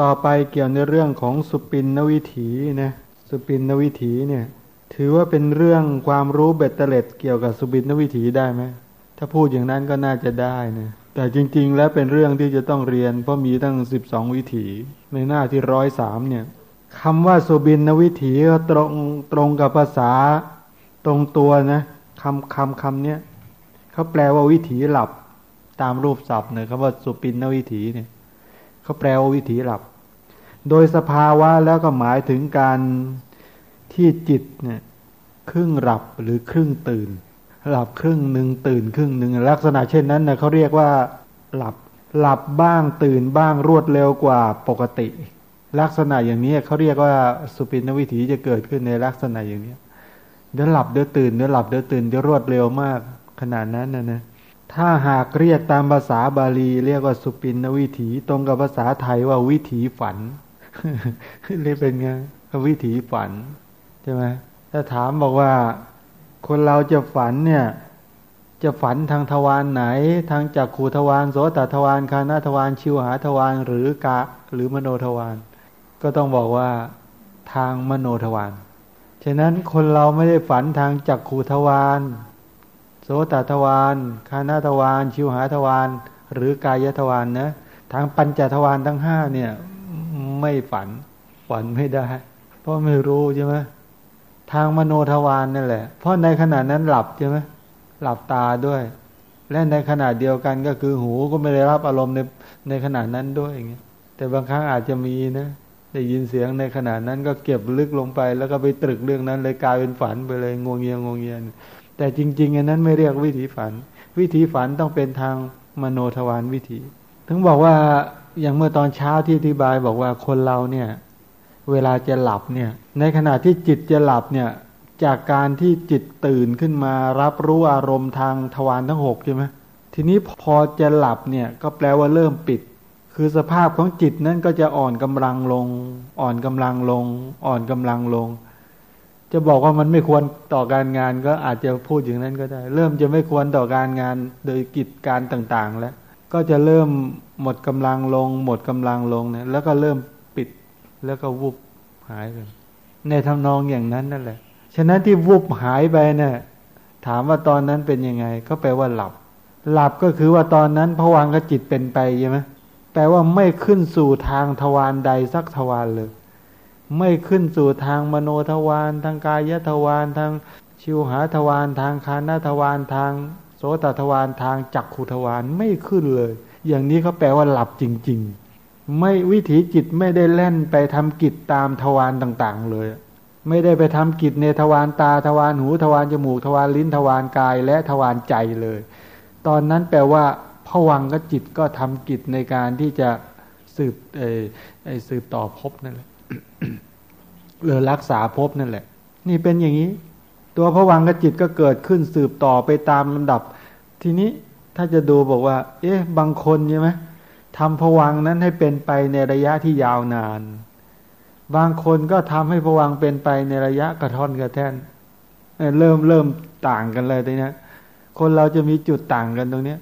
ต่อไปเกี่ยวในเรื่องของสุปินนวิถีนะสุปินนวิถีเนี่ย ถือว่าเป็นเรื่องความรู้เบ็ดเตล็ดเกี่ยวกับสุปินนวิถีได้ไหมถ้าพูดอย่างนั้นก็น่าจะได้นะแต่จริง ๆ แล้วเป็นเรื่องที่จะต้องเรียน เพราะมีตั้งสิบสองวิถีในหน้าที่ร้อยสามเนี่ยคำว่าสุบินนวิถีก็ตรงตรงกับภาษาตรงตัวนะคำคำคำเนี้ยเขาแปลว่าวิถีหลับตามรูปศัพท์เนี่ยคำว่าสุปินนวิถีเนี่ย เขาแปลว่าวิถีหลับ โดยสภาวะแล้วก็หมายถึงการที่จิตเนี่ยครึ่งหลับหรือครึ่งตื่น หลับครึ่งหนึ่งตื่นครึ่งหนึ่งลักษณะเช่นนั้นเนะเขาเรียกว่าหลับหลับบ้างตื่นบ้างรวดเร็วกว่าปกติ ลักษณะอย่างนี้เขาเรียกว่าสุปินวิถีจะเกิดขึ้นในลักษณะอย่างนี้เดี๋ยวหลับเดี๋ยวตื่นเดี๋ยวหลับเดี๋ยวตื่นเดี๋ยวรวดเร็วมากขนาดนั้นนะนะ ถ้าหากเรียกตามภาษาบาลี เรียกว่าสุปินวิถี ตรงกับภาษาไทยว่าวิถีฝันเรียกเป็นไงวิถีฝันใช่ไหมถ้าถามบอกว่า คนเราจะฝันเนี่ย จะฝันทางทวารไหน ทางจากขูทวารโสตทวารคานาทวารชิวหาทวารหรือกะหรือมโนทวารก็ต้องบอกว่าทางมโนทวารฉะนั้นคนเราไม่ได้ฝันทางจักขูทวาร โสตทวารคานาทวารชิวหาทวารหรือกายทวารนนะทางปัญจทวารทั้งห้าเนี่ย ไม่ฝันฝันไม่ได้ เพราะไม่รู้ใช่ไหมทางมโนทวารนนั่นแหละ เพราะในขณะนั้นหลับใช่ไหมหลับตาด้วย และในขณะเดียวกันก็คือหูก็ไม่ได้รับอารมณ์ในในขณะนั้นด้วยอย่างเงี้ยแต่บางครั้งอาจจะมีนะได้ยินเสียงในขณะนั้นก็เก็บลึกลงไป แล้วก็ไปตรึกเรื่องนั้นเลยกลายเป็นฝันไปเลยงวงเงียงงเงีย แต่จริงๆอันนั้นไม่เรียกวิถีฝัน วิถีฝันต้องเป็นทางมโนทวารวิถี ถึงบอกว่าอย่างเมื่อตอนเช้าที่อธิบายบอกว่าคนเราเนี่ย เวลาจะหลับเนี่ย ในขณะที่จิตจะหลับเนี่ย จากการที่จิตตื่นขึ้นมารับรู้อารมณ์ทางทวารทั้งหกใช่ไหมทีนี้พอจะหลับเนี่ยก็แปลว่าเริ่มปิด คือสภาพของจิตนั้นก็จะอ่อนกำลังลง อ่อนกำลังลง อ่อนกำลังลง จะบอกว่ามันไม่ควรต่อการงานก็อาจจะพูดอย่างนั้นก็ได้ เริ่มจะไม่ควรต่อการงานโดยกิจการต่างๆ แล้ว ก็จะเริ่มหมดกำลังลง หมดกำลังลงเนี่ยแล้วก็เริ่มปิดแล้วก็วุบหายไปในทำนองอย่างนั้นนั่นแหละ ฉะนั้นที่วุบหายไปเนี่ยถามว่าตอนนั้นเป็นยังไง ก็แปลว่าหลับ หลับก็คือว่าตอนนั้นผวังกจิตเป็นไปใช่ไหมแปลว่าไม่ขึ้นสู่ทางทวารใดสักทวารเลย ไม่ขึ้นสู่ทางมโนทวารทางกายทวารทางชิวหาทวารทางคานาทวารทาง โสตทวารทางจักขุทวารไม่ขึ้นเลย อย่างนี้เขาแปลว่าหลับจริง ๆ ไม่วิถีจิตไม่ได้เล่นไปทำกิจตามทวารต่างๆ เลย ไม่ได้ไปทำกิจในทวารตาทวารหูทวารจมูกทวารลิ้นทวารกาย และทวารใจเลย ตอนนั้นแปลว่าผวังก็จิตก็ทำกิจในการที่จะสืบไอ้สืบต่อภพนั่นแหละ หรือรักษาภพนั่นแหละ นี่เป็นอย่างนี้ ตัวผวังกจิตก็เกิดขึ้นสืบต่อไปตามลำดับ ทีนี้ถ้าจะดูบอกว่า เอ๊ะ บางคนใช่ไหมทำผวังนั้นให้เป็นไปในระยะที่ยาวนาน บางคนก็ทำให้ผวังเป็นไปในระยะกระท่อนกระแท่นเริ่มเริ่มต่างกันเลยตรงนี้คนเราจะมีจุดต่างกันตรงเนี้ย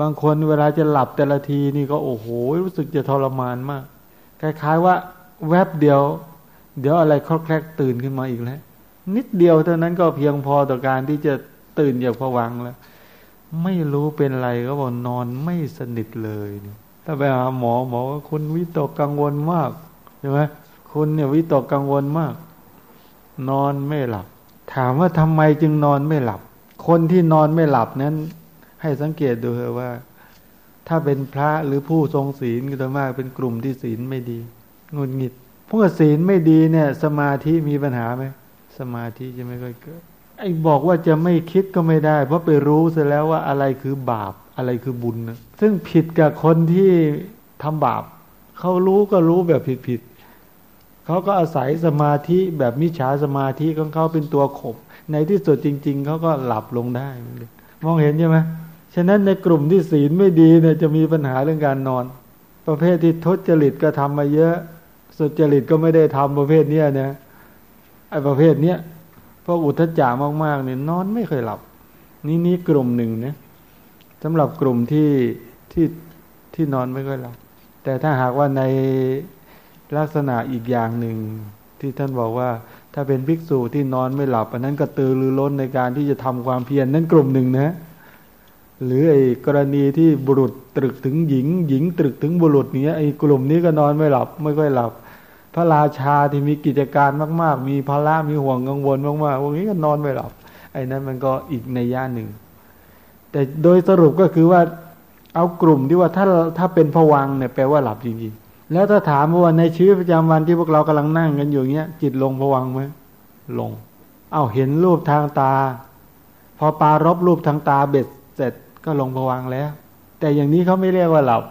บางคนเวลาจะหลับแต่ละทีนี่ก็โอ้โหรู้สึกจะทรมานมาก คล้าย ๆ ว่า แวบเดียว เดี๋ยวอะไรคลอกแคลกตื่นขึ้นมาอีกแล้ว นิดเดียวเท่านั้นก็เพียงพอต่อการที่จะตื่นจากผวังแล้ว ไม่รู้เป็นไรก็บอกนอนไม่สนิทเลยถ้าไปหาหมอหมอว่าคุณวิตกกังวลมากใช่ไหมคุณเนี่ยวิตกกังวลมาก นอนไม่หลับ ถามว่าทำไมจึงนอนไม่หลับ คนที่นอนไม่หลับนั้น ให้สังเกตดูเถอะว่า ถ้าเป็นพระหรือผู้ทรงศีลก็จะมากเป็นกลุ่มที่ศีลไม่ดี งุนงิดพวกศีลไม่ดีเนี่ย สมาธิมีปัญหาไหมสมาธิจะไม่ค่อยเกิดไอ้บอกว่าจะไม่คิดก็ไม่ได้ เพราะไปรู้ซะแล้วว่าอะไรคือบาปอะไรคือบุญนะซึ่งผิดกับคนที่ทำบาปเขารู้ก็รู้แบบผิดผิดเขาก็อาศัยสมาธิแบบมิจฉาสมาธิของเขาเป็นตัวขบ ในที่สุดจริง ๆเขาก็หลับลงได้มองเห็นใช่ไหมฉะนั้นในกลุ่มที่ศีลไม่ดีเนี่ยจะมีปัญหาเรื่องการนอน ประเภทที่ทุจริตก็ทำมาเยอะ สุจริตก็ไม่ได้ทำประเภทเนี้ยนะไอ้ประเภทเนี้ยพวกอุทจจามากๆเนี่ยนอนไม่เคยหลับ นี่นี่กลุ่มหนึ่งนะสำหรับกลุ่มที่ที่ที่นอนไม่ค่อยหลับ แต่ถ้าหากว่าในลักษณะอีกอย่างหนึ่ง ที่ท่านบอกว่า ถ้าเป็นภิกษุที่นอนไม่หลับอันนั้นก็ตือรือร้นในการที่จะทำความเพียรนนั้นกลุ่มหนึ่งนะหรือไอ้กรณีที่บุรุษตรึกถึงหญิง หญิงตรึกถึงบุรุษเนี้ยไอ้กลุ่มนี้ก็นอนไม่หลับ ไม่ค่อยหลับ พระราชาที่มีกิจการมาก ๆ มีภาระมีห่วงกังวลมากๆพวกนี้ก็นอนไม่หลับไอ้นั้นมันก็อีกในย่าหนึ่ง แต่โดยสรุปก็คือว่าเอากลุ่มที่ว่าถ้าถ้าเป็นผวังเนี่ยแปลว่าหลับจริงๆ แล้วถ้าถามว่าในชีวิตประจำวันที่พวกเรากำลังนั่งกันอยู่เนี้ยจิตลงผวังไหมลง เอาเห็นรูปทางตา พอปารบรูปทางตาเบ็ดเสร็จก็ลงผวังแล้ว แต่อย่างนี้เขาไม่เรียกว่าหลับ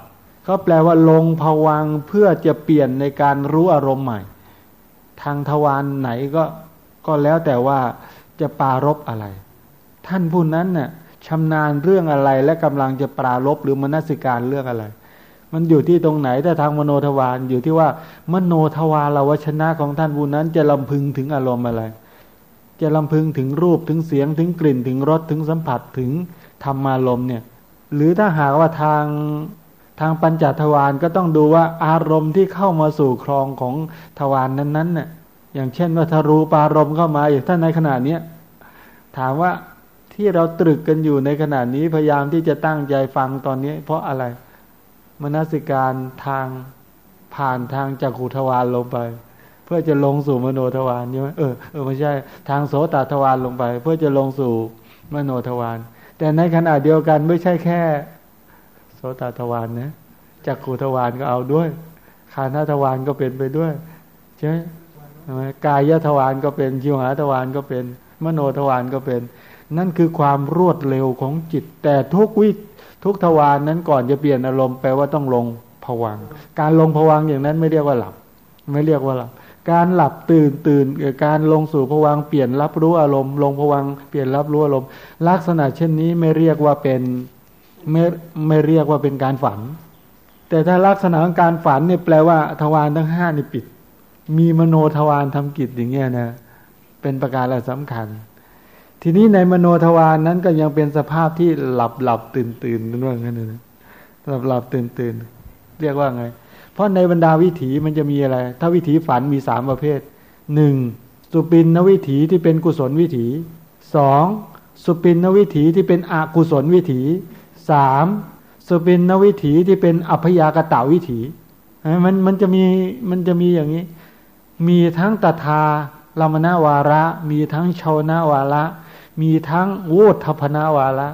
เขาแปลว่าลงผวังเพื่อจะเปลี่ยนในการรู้อารมณ์ใหม่ ทางทวารไหนก็ก็แล้วแต่ว่าจะปารบอะไร ท่านผู้นั้นน่ะชำนาญเรื่องอะไรและกำลังจะปราลบหรือมนสิการเรื่องอะไร มันอยู่ที่ตรงไหนแต่ทางมโนทวารอยู่ที่ว่ามโนทวารวชนะของท่านผู้นั้นจะลำพึงถึงอารมณ์อะไร จะลำพึงถึงรูปถึงเสียงถึงกลิ่นถึงรสถึงสัมผัสถึงธรรมารมณ์เนี่ย หรือถ้าหากว่าทาง ทางปัญจทวารก็ต้องดูว่าอารมณ์ที่เข้ามาสู่ครองของทวารนนั้นๆน่ะอย่างเช่นว่าทารูปารมณ์เข้ามาอย่างท่านในขณะเนี้ยถามว่าที่เราตรึกกันอยู่ในขณะนี้พยายามที่จะตั้งใจฟังตอนนี้ เพราะอะไรมนสิการทางผ่านทางจักขุทวารลงไป เพื่อจะลงสู่มโนทวารใช่ไหมเออเออไม่ใช่ ทางโสตทวารลงไป เพื่อจะลงสู่มโนทวารแต่ในขณะเดียวกันไม่ใช่แค่ โสตทวารนะจักขุทวารก็เอาด้วยคานาทวารก็เป็นไปด้วยใช่ไหมกายทวารก็เป็นชิวหาทวารก็เป็น มโนทวารก็เป็น นั่นคือความรวดเร็วของจิต แต่ทุกวิทุกทวารนนั้นก่อนจะเปลี่ยนอารมณ์แปลว่าต้องลงผวังการลงผวังอย่างนั้นไม่เรียกว่าหลับ ไม่เรียกว่าหลับ การหลับตื่นตื่นการลงสู่ผวังเปลี่ยนรับรู้อารมณ์ ลงผวังเปลี่ยนรับรู้อารมณ์ ลักษณะเช่นนี้ไม่เรียกว่าเป็น ไม่ไม่เรียกว่าเป็นการฝัน แต่ถ้าลักษณะของการฝันเนี่ยแปลว่าทวารทั้งห้านี่ปิด มีมโนทวารทำกิจอย่างเงี้ยนะเป็นประการละสำคัญ ทีนี้ในมโนทวารนนั้นก็ยังเป็นสภาพที่หลับหลับตื่นตื่นนั่นว่างั้นนะหลับหลับตื่นตื่นเรียกว่าไง เพราะในบรรดาวิถีมันจะมีอะไร ถ้าวิถีฝันมีสามประเภทหนึ่งสุปินนวิถีที่เป็นกุศลวิถีสองสุปินนวิถีที่เป็นอกุศลวิถี สามสุปินนวิถีที่เป็นอัพยากตาวิถีมันมันจะมีมันจะมีอย่างนี้ มีทั้งตถาลามนาวาระ มีทั้งชาวนาวาระ มีทั้งโวทัพนาวาระ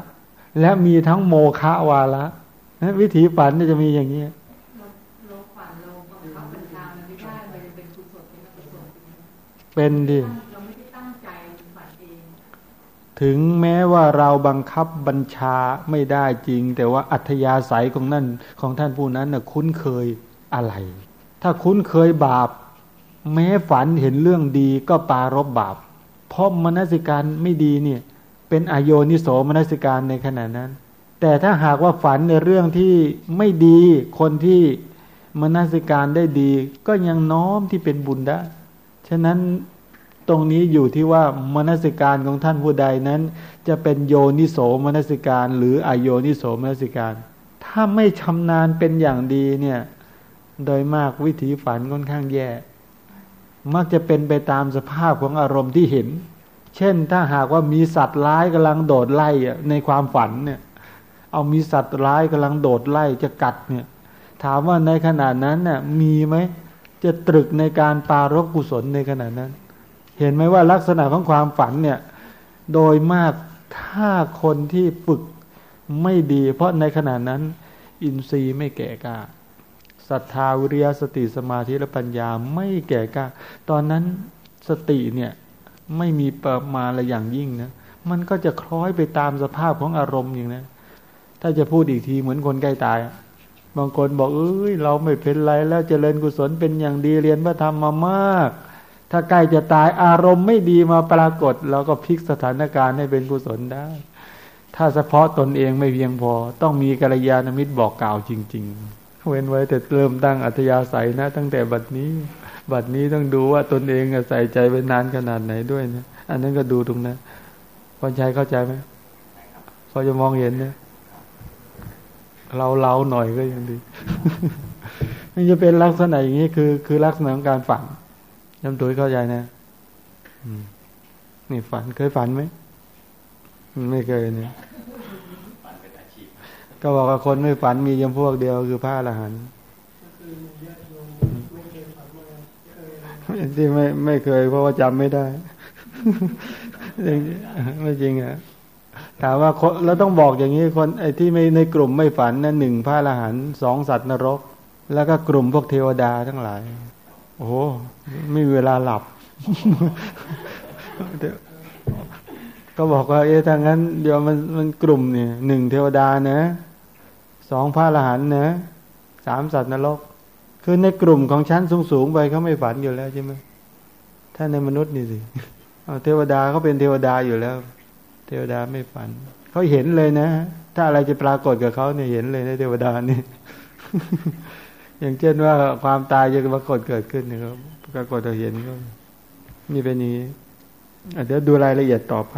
และมีทั้งโมฆะวาระวิถีฝันจะมีอย่างนี้เป็นดิ ถึงแม้ว่าเราบังคับบัญชาไม่ได้จริง แต่ว่าอัธยาศัยของนั่นของท่านผู้นั้นน่ะคุ้นเคยอะไร ถ้าคุ้นเคยบาป แม้ฝันเห็นเรื่องดีก็ปารบบาป เพราะมนสิการไม่ดีเนี่ยเป็นอโยนิโสมนสิการในขณะนั้น แต่ถ้าหากว่าฝันในเรื่องที่ไม่ดีคนที่มนสิการได้ดี ก็ยังน้อมที่เป็นบุญได้ ฉะนั้น ตรงนี้อยู่ที่ว่ามนสิการของท่านผู้ใดนั้น จะเป็นโยนิโสมนสิการ หรืออโยนิโสมนสิการ ถ้าไม่ชำนาญเป็นอย่างดีเนี่ย โดยมากวิถีฝันค่อนข้างแย่ มักจะเป็นไปตามสภาพของอารมณ์ที่เห็น เช่นถ้าหากว่ามีสัตว์ร้ายกำลังโดดไล่ในความฝันเนี่ย เอามีสัตว์ร้ายกำลังโดดไล่จะกัดเนี่ย ถามว่าในขณะนั้นน่ะมีไหมจะตรึกในการปารบกุศลในขณะนั้น เห็นไหมว่าลักษณะของความฝันเนี่ย โดยมากถ้าคนที่ฝึกไม่ดี เพราะในขณะนั้น อินทรีย์ไม่แก่กล้าศรัทธาวิริยสติสมาธิและปัญญาไม่แก่กล้า ตอนนั้นสติเนี่ยไม่มีประมาอะไรอย่างยิ่งนะมันก็จะคล้อยไปตามสภาพของอารมณ์อย่างนั้นถ้าจะพูดอีกทีเหมือนคนใกล้ตาย บางคนบอกเอ้ยเราไม่เป็นไรแล้วเจริญกุศลเป็นอย่างดีเรียนพระธรรมมามาก ถ้าใกล้จะตายอารมณ์ไม่ดีมาปรากฏเราก็พลิกสถานการณ์ให้เป็นกุศลได้ ถ้าเฉพาะตนเองไม่เพียงพอ ต้องมีกัลยาณมิตรบอกกล่าวจริง ๆ เว้นไว้แต่เริ่มตั้งอัธยาศัยนะ ตั้งแต่บัดนี้ บัดนี้ต้องดูว่าตนเองใส่ใจไปนานขนาดไหนด้วยนะอันนั้นก็ดูตรงนั้นพอใจเข้าใจไหมพอจะมองเห็นเนี่ยเราเล่าหน่อยก็ยังดีมันจะเป็นลักษณะอย่างนี้คือ คือลักษณะของการฝัง นยำตุยเข้าใจนะนี่ฝันเคยฝันไหมไม่เคยเนี่ยก็บอกว่าคนไม่ฝันมียำพวกเดียวคือพระอรหันต์ที่ไม่ไม่เคย เพราะว่าจำไม่ได้ไม่จริงอะถามว่าเราต้องบอกอย่างนี้คนไอ้ที่ไม่ในกลุ่มไม่ฝันนั่นหนึ่งพระอรหันต์สองสัตว์นรก แล้วก็กลุ่มพวกเทวดาทั้งหลาย โอ้ไม่มีเวลาหลับ ก็บอกว่า เอ๊ะถ้างั้น เดี๋ยวมันมันกลุ่มเนี่ยหนึ่งเทวดานะสองพระอรหันต์นะสามสัตว์นรก คือในกลุ่มของชั้นสูงๆไปเขาไม่ฝันอยู่แล้วใช่ไหมถ้าในมนุษย์นี่สิเทวดาเขาเป็นเทวดาอยู่แล้ว เทวดาไม่ฝันเขาเห็นเลยนะ ถ้าอะไรจะปรากฏกับเขาเนี่ยเห็นเลยนะเทวดานี่ อย่างเช่นว่าความตายจะปรากฏเกิดขึ้นนะครับปรากฏเราเห็นก็มีเป็นนี้เดี๋ยวดูรายละเอียดต่อไป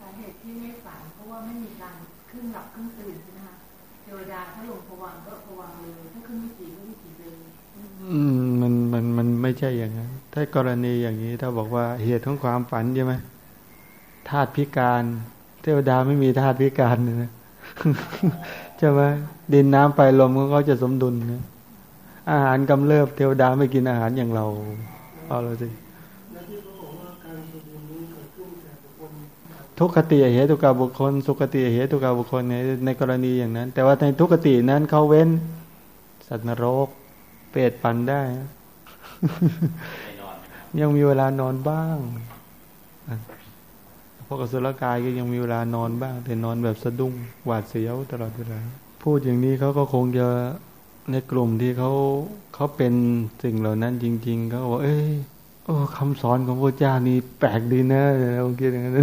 สาเหตุที่ไม่ฝันเพราะว่าไม่มีการขึ้นหลับขึ้นตื่นใช่ไหมคะเทวดาถ้าลงผวังก็ผวังเลยถ้าขึ้นวิถีก็วิถีเลยอืมมันมันมันไม่ใช่อย่างนั้น ถ้ากรณีอย่างนี้ถ้าบอกว่าเหตุของความฝันใช่ไหมธาตุพิการ เทวดาไม่มีธาตุพิการนะ ใช่ไหมดินน้ำไฟลมเขาจะสมดุลนะอาหารกำเริบเทวดาไม่กินอาหารอย่างเรา เอาเลยสิทุกขติเหตุกับบุคคล สุขติเหตุกับบุคคลในในกรณีอย่างนั้น แต่ว่าในทุกขตินั้นเขาเว้น สัตว์นรก เปรตปันได้ ยังมีเวลานอนบ้าง พวกอสุรกายก็ยังมีเวลานอนบ้าง แต่นอนแบบสะดุ้งหวาดเสียวตลอดเวลา พูดอย่างนี้เขาก็คงจะในกลุ่มที่เขาเขาเป็นสิ่งเหล่านั้นจริง ๆเขาบอกเอ้ยโอ้คำสอนของพระเจ้านี่แปลกดีนะเราคิดอย่างนั้น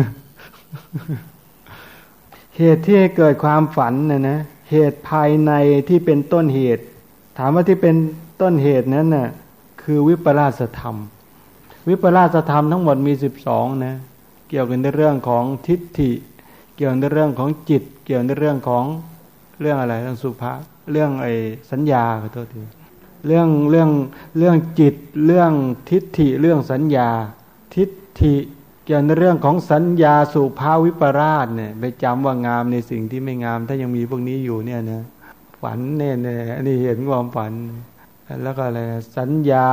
เหตุที่เกิดความฝันนะนะเหตุภายในที่เป็นต้นเหตุ ถามว่าที่เป็นต้นเหตุนั้นนะ่ะคือวิปลาสธรรม วิปลาสธรรมทั้งหมดมีสิบสองนะ เกี่ยวกันในเรื่องของทิฏฐิ เกี่ยวในเรื่องของจิต เกี่ยวในเรื่องของเรื่องอะไรเรื่องสุภาเรื่องไอ้สัญญาขอโทษทีเรื่องเรื่องเรื่องจิตเรื่องทิฏฐิเรื่องสัญญา ทิฏฐิเกี่ยวในเรื่องของสัญญาสุภาวิปราชเนี่ยไปจำว่างามในสิ่งที่ไม่งาม ถ้ายังมีพวกนี้อยู่เนี่ยนะฝันแน่ๆอันนี้เห็นความฝัน แล้วก็อะไรสัญญา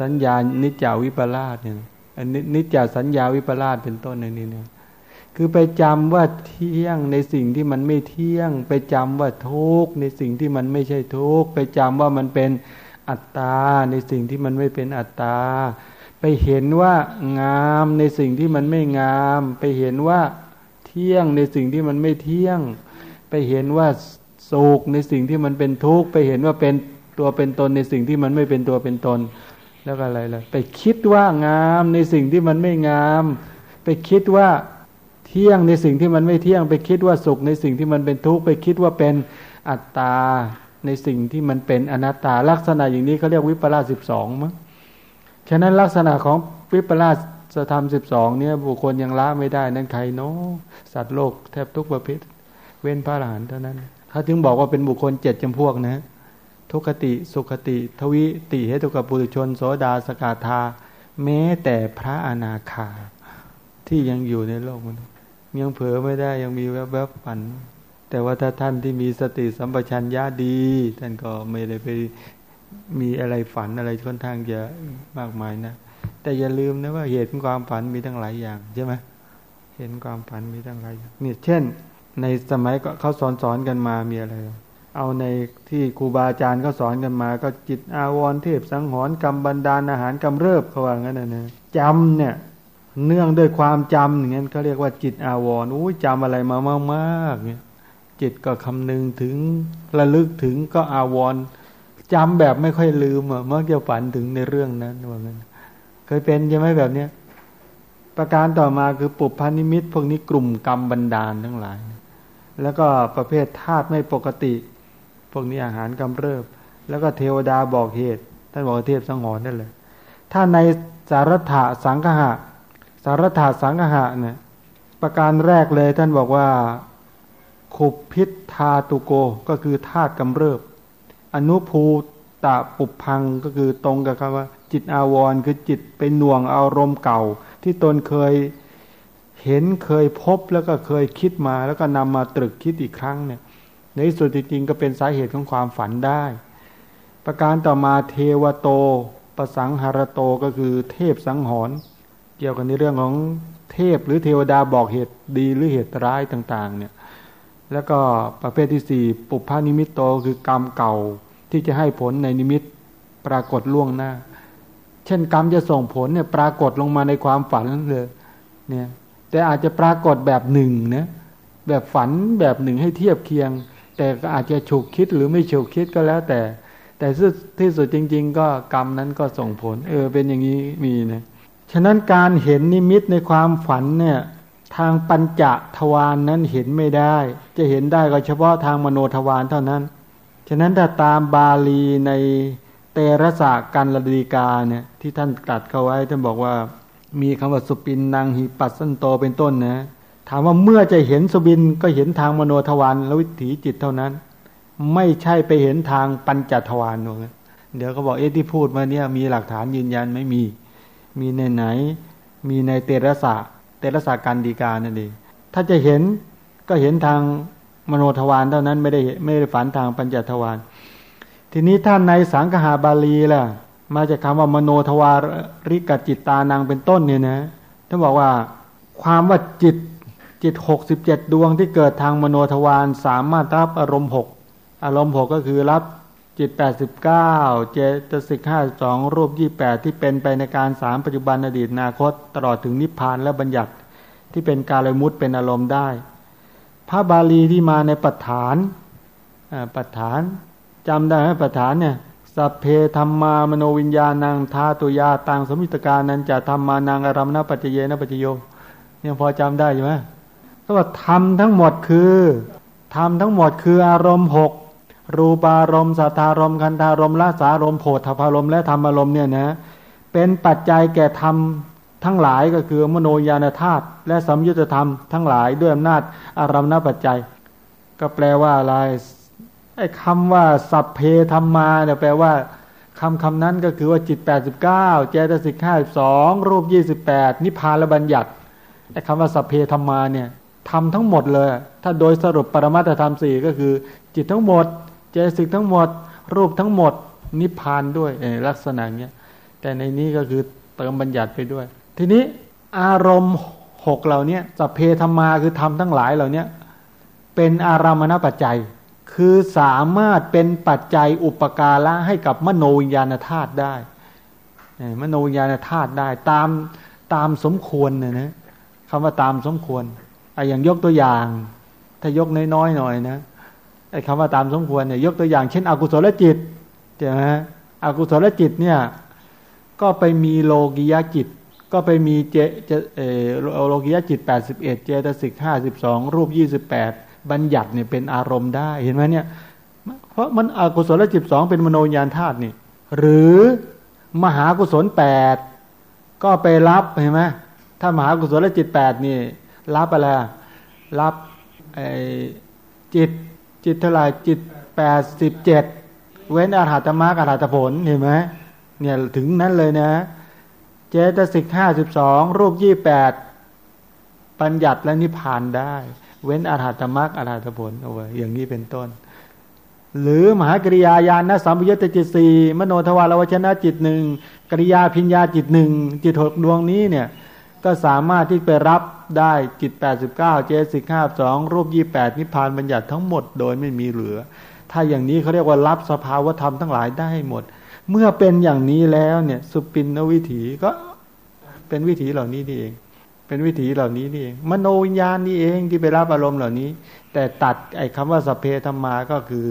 สัญญานิจาวิปราชเนี่ย นนิจจาสัญญาวิปราชเป็นต้นในนี้เนี่ยคือไปจำว่าเที่ยงในสิ่งที่มันไม่เที่ยง ไปจำว่าทุกในสิ่งที่มันไม่ใช่ทุกไปจำว่ามันเป็นอัตตาในสิ่งที่มันไม่เป็นอัตตา ไปเห็นว่างามในสิ่งที่มันไม่งาม ไปเห็นว่าเที่ยงในสิ่งที่มันไม่เที่ยง ไปเห็นว่าโศกในสิ่งที่มันเป็นทุกข์ไปเห็นว่าเป็นตัวเป็นตนในสิ่งที่มันไม่เป็นตัวเป็นตน แล้วก็อะไรล่ะไปคิดว่างามในสิ่งที่มันไม่งาม ไปคิดว่าเที่ยงในสิ่งที่มันไม่เที่ยง ไปคิดว่าสุขในสิ่งที่มันเป็นทุกข์ไปคิดว่าเป็นอัตตาในสิ่งที่มันเป็นอนัตตาลักษณะอย่างนี้เขาเรียกวิปลาสสิบสองมั้งฉะนั้นลักษณะของวิปลาสธรรมสิบสองเนี่ยบุคคลยังละไม่ได้นั่นใครเนาะสัตว์โลกแทบทุกประเภทเว้นพระอรหันต์เท่านั้นเขาถึงบอกว่าเป็นบุคคลเจ็ดจำพวกนะ ทุกติสุขติ ทวิติเหตุกับปุถุชน โสดาสกาธาแม้แต่พระอนาคา ที่ยังอยู่ในโลกมันยังเผลอไม่ได้ยังมีแวบๆฝัน แต่ว่าถ้าท่านที่มีสติสัมปชัญญะดี ท่านก็ไม่ได้ไปมีอะไรฝันอะไรค่อนข้างจะมากมายนะ แต่อย่าลืมนะว่าเหตุของความฝันมีทั้งหลายอย่างใช่ไหมเห็นความฝันมีทั้งหลายอย่างเนี่ยเช่น ในสมัยก็เขาสอนสอนกันมามีอะไร เอาในที่ครูบาอาจารย์เขาสอนกันมา ก็จิตอาวรเทพสังหรณ์กรรมบันดาลอาหารกำเริบเขาว่างั้นนะนะจำเนี่ย เนื่องด้วยความจำอย่างนั้นเขาเรียกว่าจิตอาวรอุ้จำอะไรมามากๆเนี่ยจิตก็คำนึงถึงระลึกถึงก็อาวรจำแบบไม่ค่อยลืมอะมักจะฝันถึงในเรื่องนั้นว่างั้นเคยเป็นใช่ไหมแบบเนี้ยประการต่อมาคือปุพพานิมิตพวกนี้กลุ่มกรรมบันดาลทั้งหลาย แล้วก็ประเภทธาตุไม่ปกติ พวกนี้อาหารกำเริบ แล้วก็เทวดาบอกเหตุ ท่านบอกเทพสังหรณ์นั่นเลย ถ้าในสารถะสังหะ สารถะสังหะเนี่ยประการแรกเลยท่านบอกว่าขุบพิษทาตุโกก็คือธาตุกำเริบ อนุภูตะปุพังก็คือตรงกับคำว่า จิตอาวรคือจิตไปหน่วงอารมณ์เก่า ที่ตนเคยเห็นเคยพบแล้วก็เคยคิดมา แล้วก็นำมาตรึกคิดอีกครั้งเนี่ย ในที่สุดจริงๆก็เป็นสาเหตุของความฝันได้ ประการต่อมาเทวโต ประสังหารโตก็คือเทพสังหรณ์เกี่ยวกันในเรื่องของเทพหรือเทวดาบอกเหตุดีหรือเหตุร้ายต่างๆเนี่ยแล้วก็ประเภทที่สี่ปุพพานิมิตโตคือกรรมเก่าที่จะให้ผลในนิมิตปรากฏล่วงหน้า เช่นกรรมจะส่งผลเนี่ยปรากฏลงมาในความฝันเลยเนี่ยแต่อาจจะปรากฏแบบหนึ่งนะแบบฝันแบบหนึ่งให้เทียบเคียง แต่อาจจะฉุกคิดหรือไม่ฉุกคิดก็แล้วแต่ แต่ที่สุดจริง ๆ ก็กรรมนั้นก็ส่งผล เออ เป็นอย่างนี้มีนะฉะนั้นการเห็นนิมิตในความฝันเนี่ยทางปัญจทวารนนั้นเห็นไม่ได้ จะเห็นได้ก็เฉพาะทางมโนทวารเท่านั้น ฉะนั้นถ้าตามบาลีในเตระสะกันลดีกาเนี่ยที่ท่านตรัสเขาไว้ท่านบอกว่ามีคำว่าสุปินนางหิปัสสันโตเป็นต้นนะ ถามว่าเมื่อจะเห็นสุบินก็เห็นทางมโนทวารและวิถีจิตเท่านั้น ไม่ใช่ไปเห็นทางปัญจทวารนเดี๋ยวก็บอกเอ๊ะที่พูดมาเนี่ยมีหลักฐานยืนยันไม่มี มีในไหน มีในเตระสะเตระสะการดีการนั่นเองถ้าจะเห็นก็เห็นทางมโนทวารเท่านั้นไม่ได้ไม่ได้ฝันทางปัญจทวารทีนี้ท่านในสังคหาบาลีล่ะ มาจากคาว่ามโนทวาริกจิตตานังเป็นต้นเนี่ยนะท่านบอกว่าความว่าจิต จิตหกสิบเจ็ดดวงที่เกิดทางมโนทวารสามารถรับอารมณ์หกอารมณ์หกก็คือรับจิตแปดสิบเก้าเจตสิกห้าสองรูปยี่แปดที่เป็นไปในการสามปัจจุบันอดีตอนาคต ตลอดถึงนิพพานและบัญญัติที่เป็นการลมุตเป็นอารมณ์ได้ พระบาลีที่มาในปัฏฐานปัฏฐานจำได้ไหมปัฏฐานเนี่ยสัพเพธรรมามโนวิญญาณังทาตุยาตังสมิตการนั้นจะธรรมานังอารมณปัจเจเยนปัจจโยยังพอจำได้ใช่ไหม ก็ว่าธรรมทั้งหมดคือธรรมทั้งหมดคืออารมณ์หกรูปารมณ์สัทธารมณ์คันธารมณ์ละสารมณ์โพธพารมณ์และธรรมารมณ์เนี่ยนะเป็นปัจจัยแก่ธรรมทั้งหลายก็คือมโนญาณธาตุและสัมยุตธรรมทั้งหลายด้วยอำนาจอารมณปัจจัย ก็แปลว่าอะไรไอ้คำว่าสัพเพธรรมาเนี่ยแปลว่าคำคำนั้นก็คือว่าจิต 89 เจตสิกห้าสองรูป 28 นิพพานและบัญญัติไอ้คำว่าสัพเพธรรมาเนี่ย ทำทั้งหมดเลย ถ้าโดยสรุปปรมัตธรรมสี่ก็คือ จิตทั้งหมด เจสิกทั้งหมด รูปทั้งหมด นิพพานด้วยลักษณะเนี้ยแต่ในนี้ก็คือเติมบัญญัติไปด้วย ทีนี้อารมณ์หกเหล่านี้สัพเพธรรมาคือทำทั้งหลายเหล่านี้เป็นอารามณปัจจัย คือสามารถเป็นปัจจัยอุปการะให้กับมโนวิญญาณธาตุได้มโนวิญญาณธาตุได้ตามตามสมควรนะนะคำว่าตามสมควร ไอ้อย่างยกตัวอย่าง ถ้ายกน้อยๆหน่อยนะไอ้คำว่าตามสมควรเนี่ยยกตัวอย่างเช่น อกุศลจิตใช่ไหมอกุศลจิตเนี่ย ก็ไปมีโลกิยาจิต ก็ไปมีเจเจเอโลกิยาจิตแปดสิบเอ็ดเจตสิกห้าสิบสองรูปยี่สิบแปดบัญญัติเนี่ยเป็นอารมณ์ได้เห็นไหมเนี่ย เพราะมันอกุศลจิตสองเป็นมโนญาณธาตุนี่ หรือมหากุศลแปดก็ไปรับเห็นไหมถ้ามหากุศลจิตแปดนี่ รับอะไรรับไอจิตจิตเท่าไรจิตแปดสิบเจ็ดเว้นอาหารตมรรคอาหารตผลเห็นไหมเนี่ยถึงนั้นเลยนะ เจตสิกห้าสิบสองรูปยี่แปดปัญญัติและนิพพานได้ เว้นอาหารตมรรคอาหารตผลเอาไว้อย่างนี้เป็นต้น หรือมหากริยาญาณสัมยุตจิตสี่มโนทวารวชนะจิตหนึ่งกริยาพิญญาจิตหนึ่งจิตหกดวงนี้เนี่ย ก็สามารถที่ไปรับได้จิต 89 เจสิกห้าสองรูป 28 นิพพานบัญญัติทั้งหมดโดยไม่มีเหลือ ถ้าอย่างนี้เขาเรียกว่ารับสภาวธรรมทั้งหลายได้หมด เมื่อเป็นอย่างนี้แล้วเนี่ยสุปินวิถีก็เป็นวิถีเหล่านี้นี่เอง เป็นวิถีเหล่านี้นี่เอง มโนวิญญาณนี่เองที่ไปรับอารมณ์เหล่านี้ แต่ตัดไอ้คำว่าสเพธรรมาก็คือ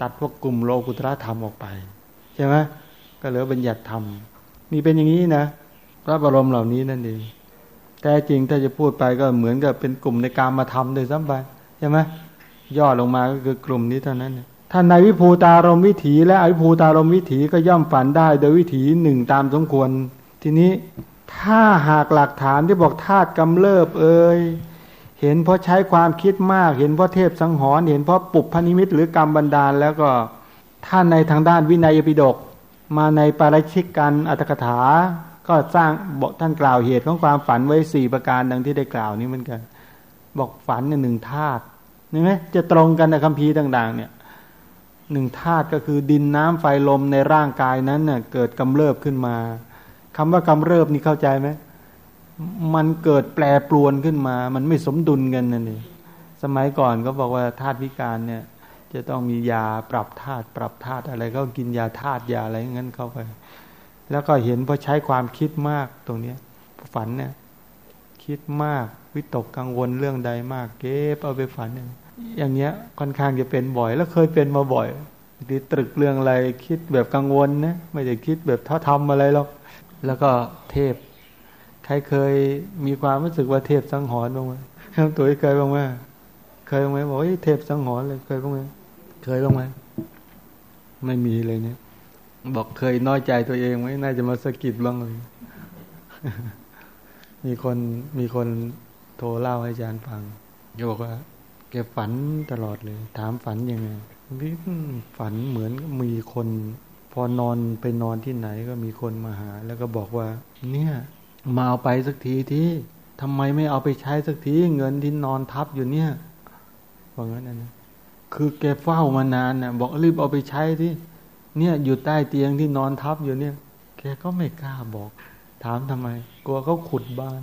ตัดพวกกลุ่มโลกุตระธรรมออกไปใช่ไหมก็เหลือบัญญัติธรรมมีเป็นอย่างนี้นะ พระบรมเหล่านี้นั่นเองแท้จริงถ้าจะพูดไปก็เหมือนกับเป็นกลุ่มในการมาทำโดยซ้ำไปใช่ไหมย่อลงมาก็คือกลุ่มนี้เท่านั้นท่านในวิภูตารมวิถี และอวิภูตารมวิถีก็ย่อมฝันได้โดยวิถีหนึ่งตามสมควร ทีนี้ถ้าหากหลักฐานที่บอกธาตุกำเริบเอ่ยเห็นเพราะใช้ความคิดมาก เห็นเพราะเทพสังหรณ์เห็นเพราะปุบพนิมิตหรือกรรมบันดาล แล้วก็ถ้านในทางด้านวินัยปิฎกมาในปาราชิกกันอัตถกถา ก็สร้างบอกท่านกล่าวเหตุของความฝันไว้สี่ประการดังที่ได้กล่าวนี้เหมือนกัน บอกฝันในหนึ่งธาตุนี่ไหมจะตรงกันในคัมภีร์ต่าง ๆ เนี่ยหนึ่งธาตุก็คือดินน้ำไฟลมในร่างกายนั้นเน่ยเกิดกำเริบขึ้นมาคำว่ากำเริบนี่เข้าใจไหมมันเกิดแปรปรวนขึ้นมา มันไม่สมดุลกันนั่นเองสมัยก่อนก็บอกว่าธาตุวิการเนี่ย จะต้องมียาปรับธาตุปรับธาตุอะไรก็กินยาธาตุยาอะไรงั้นเข้าไป แล้วก็เห็นพอใช้ความคิดมากตรงเนี้ยฝันเนี่ยคิดมากวิตกกังวลเรื่องใดมากเก็บเอาไปฝันอย่างเงี้ยค่อนข้างจะเป็นบ่อย แล้วเคยเป็นมาบ่อยทีตรึกเรื่องอะไรคิดแบบกังวลนะไม่ได้คิดแบบท้าทำอะไรหรอกแล้วก็เทพ ใครเคยมีความรู้สึกว่าเทพสังหรณ์บ้างไหมตัวเคยบ้างไหมเคยบ้างไหมบอกเทพสังหรณ์เลยเคยบ้างไหมเคยบ้างไหมไม่มีเลยเนี่ย บอกเคยน้อยใจตัวเองไหมน่าจะมาสะกิดบ้างเลย มีคนมีคนโทรเล่าให้อาจารย์ฟังแกบอกว่าแกฝันตลอดเลย ถามฝันยังไงพี่ฝันเหมือนมีคน พอนอนไปนอนที่ไหนก็มีคนมาหา แล้วก็บอกว่า เนี่ย มาเอาไปสักทีที่ทำไมไม่เอาไปใช้สักทีเงินที่นอนทับอยู่เนี่ยว่างั้นนะคือแกเฝ้ามานานนะ่ะ บอกรีบเอาไปใช้ที่ เนี่ยอยู่ใต้เตียงที่นอนทับอยู่เนี่ย แกก็ไม่กล้าบอก ถามทำไม กลัวเขาขุดบ้าน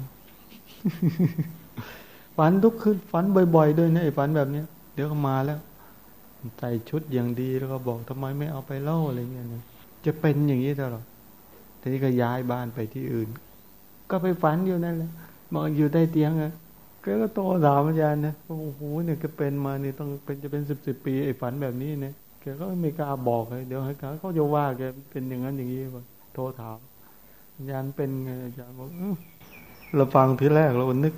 ฝันทุกคืนฝันบ่อย ๆ ด้วยนะไอ้ฝันแบบเนี้ยเดี๋ยวก็มาแล้ว ใส่ชุดอย่างดีแล้วก็บอกทำไมไม่เอาไปเล่าอะไรเงี้ยนะจะเป็นอย่างนี้ตลอดทีนี้ก็ย้ายบ้านไปที่อื่น ก็ไปฝันอยู่นั่นแหละบอกอยู่ใต้เตียงอะแกก็โตถามอาจารย์นะโอ้โหเนี่ยก็เป็นมาเนี่ยต้องเป็นจะเป็นสิบสิบปีไอ้ฝันแบบนี้เนี่ย แกก็ไม่กล้าบอกเลยเดี๋ยวให้เขาจะว่าแกเป็นอย่างนั้นอย่างนี้บอกโทรถามอาจารย์เป็นไงอาจารย์บอกเราฟังทีแรกเรานึก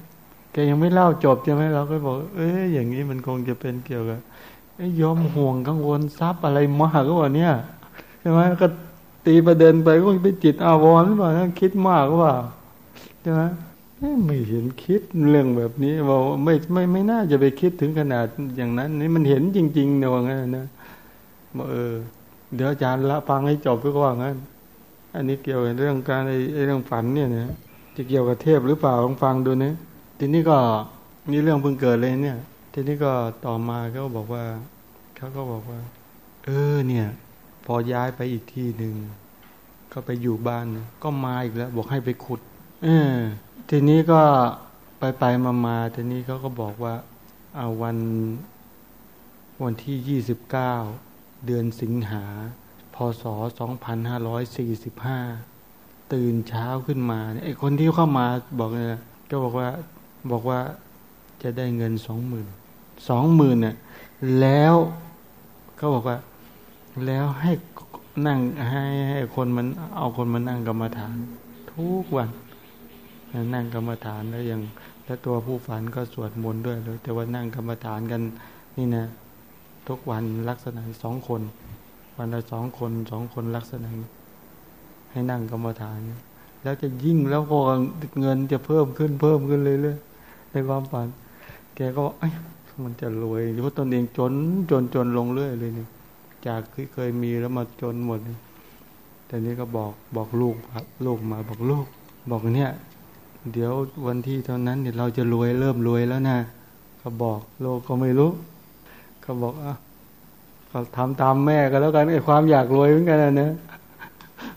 แกยังไม่เล่าจบใช่ไหมเราก็บอก เอ้ยอย่างนี้มันคงจะเป็นเกี่ยวกับไอ้ยอมห่วงกังวลทรัพย์อะไรมากก็ว่าเนี่ยใช่ไหมก็ตีประเด็นไปก็ไปจิตอาวรณ์หรือเปล่าคิดมากก็ว่าใช่ไหมไม่เห็นคิดเรื่องแบบนี้บอกไม่ไม่ไม่น่าจะไปคิดถึงขนาดอย่างนั้น นี่มันเห็นจริงๆเนี่ยว่างั้นนะ บอกเออ เดี๋ยวอาจารย์ละฟังให้จบก็ว่างั้น อันนี้เกี่ยวกับเรื่องการไอ้เรื่องฝันเนี่ยนะจะเกี่ยวกับเทพหรือเปล่าลองฟังดูนะทีนี้ก็มีเรื่องเพิ่งเกิดเลยเนี่ย ทีนี้ก็ต่อมาเขาบอกว่าเขาก็บอกว่า เออเนี่ย พอย้ายไปอีกที่หนึ่งก็ไปอยู่บ้านก็มาอีกแล้ว บอกให้ไปขุด เออทีนี้ก็ไปไปมามาทีนี้เขาก็บอกว่าเอาวันวันที่ยี่สิบเก้า เดือนสิงหา พศสองพันห้าร้อยสี่สิบห้าตื่นเช้าขึ้นมาไอ้คนที่เข้ามาบอกเนี่ยก็บอกว่าบอกว่าจะได้เงินสองหมื่นสองหมื่นเนี่ยแล้วเขาบอกว่า แล้วให้นั่งให้ให้คนมันเอาคนมานั่งกรรมฐาน ทุกวัน นั่งกรรมฐานแล้วยังแล้วตัวผู้ฝันก็สวดมนต์ด้วยเลยแต่ว่านั่งกรรมฐานกันนี่นะ ทุกวันลักษณะสองคน วันละสองคนสองคนลักษณะให้นั่งกรรมฐาน แล้วจะยิ่งแล้วก็เงินจะเพิ่มขึ้นเพิ่มขึ้นเลยเลยในความฝัน แกก็บอกมันจะรวยเพราะตนเองจนจนจนลงเรื่อยเลยเนี่ยจากที่เคยมีแล้วมาจนหมดแต่นี้ก็บอกบอกลูกลูกมาบอกลูก บอกเนี่ย เดี๋ยววันที่เท่านั้นเนี่ยเราจะรวยเริ่มรวยแล้วนะ ก็บอกโลกก็ไม่รู้ ก็บอกอะก็ทำตามแม่ก็แล้วกันไอ้ความอยากรวยเหมือนกันนะเนะ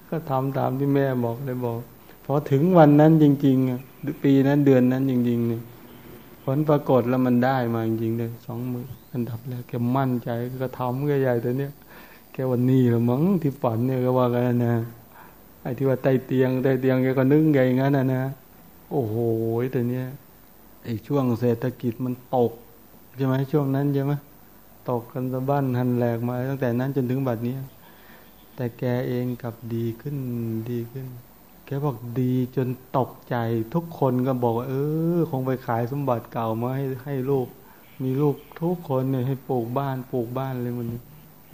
ก็ทำตามที่แม่บอกเลยบอกพอถึงวันนั้นจริงๆปีนั้นเดือนนั้นจริงๆเนี่ยผลปรากฏแล้วมันได้มาจริงๆเลยสองมืออันดับแรกแกมั่นใจก็ทำก็ใหญ่แต่เนี้ยแกวันนี้ละมั้งที่ฝันเนี่ยก็ว่ากันนะไอ้ที่ว่าใต้เตียงใต้เตียงแกก็นึกไงงั้นนะนะโอ้โหแต่เนี้ยไอ้ช่วงเศรษฐกิจมันตกใช่ไหมช่วงนั้นใช่ไหม ตกกันสะบั้นหันแหลกมา ตั้งแต่นั้นจนถึงบัดนี้ แต่แกเองกับดีขึ้นดีขึ้น แกบอกดีจนตกใจทุกคนก็บอกว่าเออ คงไปขายสมบัติเก่ามาให้ให้ลูก มีลูกทุกคนเนี่ยให้ปลูกบ้านปลูกบ้านเลยมัน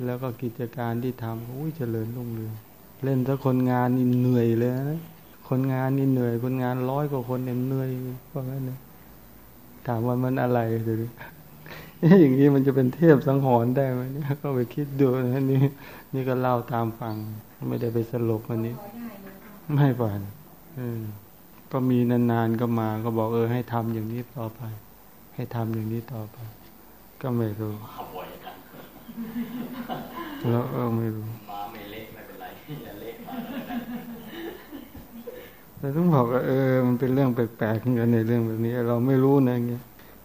แล้วก็กิจการที่ทำอุ้ยเจริญรุ่งเรืองเล่นถ้าคนงานนี่เหนื่อยเลยนะคนงานนี่เหนื่อย คนงานร้อยกว่าคนเนี่ยเหนื่อยเพราะงั้นนะถามว่ามันอะไรเดี๋ยว อย่างนี้มันจะเป็นเทพสังหรณ์ได้ไหมเนี่ยก็ไปคิดดูนะนี่นี่ก็เล่าตามฟัง ไม่ได้ไปสรุปวันนี้ ไม่ฝันก็มีนานๆก็มา ก็บอกเออให้ทำอย่างนี้ต่อไป ให้ทำอย่างนี้ต่อไป ก็ไม่รู้แล้วเออไม่รู้มาไม่เละไม่เป็นไรอย่าเละแต่ต้องบอกว่าเออ มันเป็นเรื่องแปลกๆกันในเรื่องแบบนี้ เราไม่รู้นะเงี้ย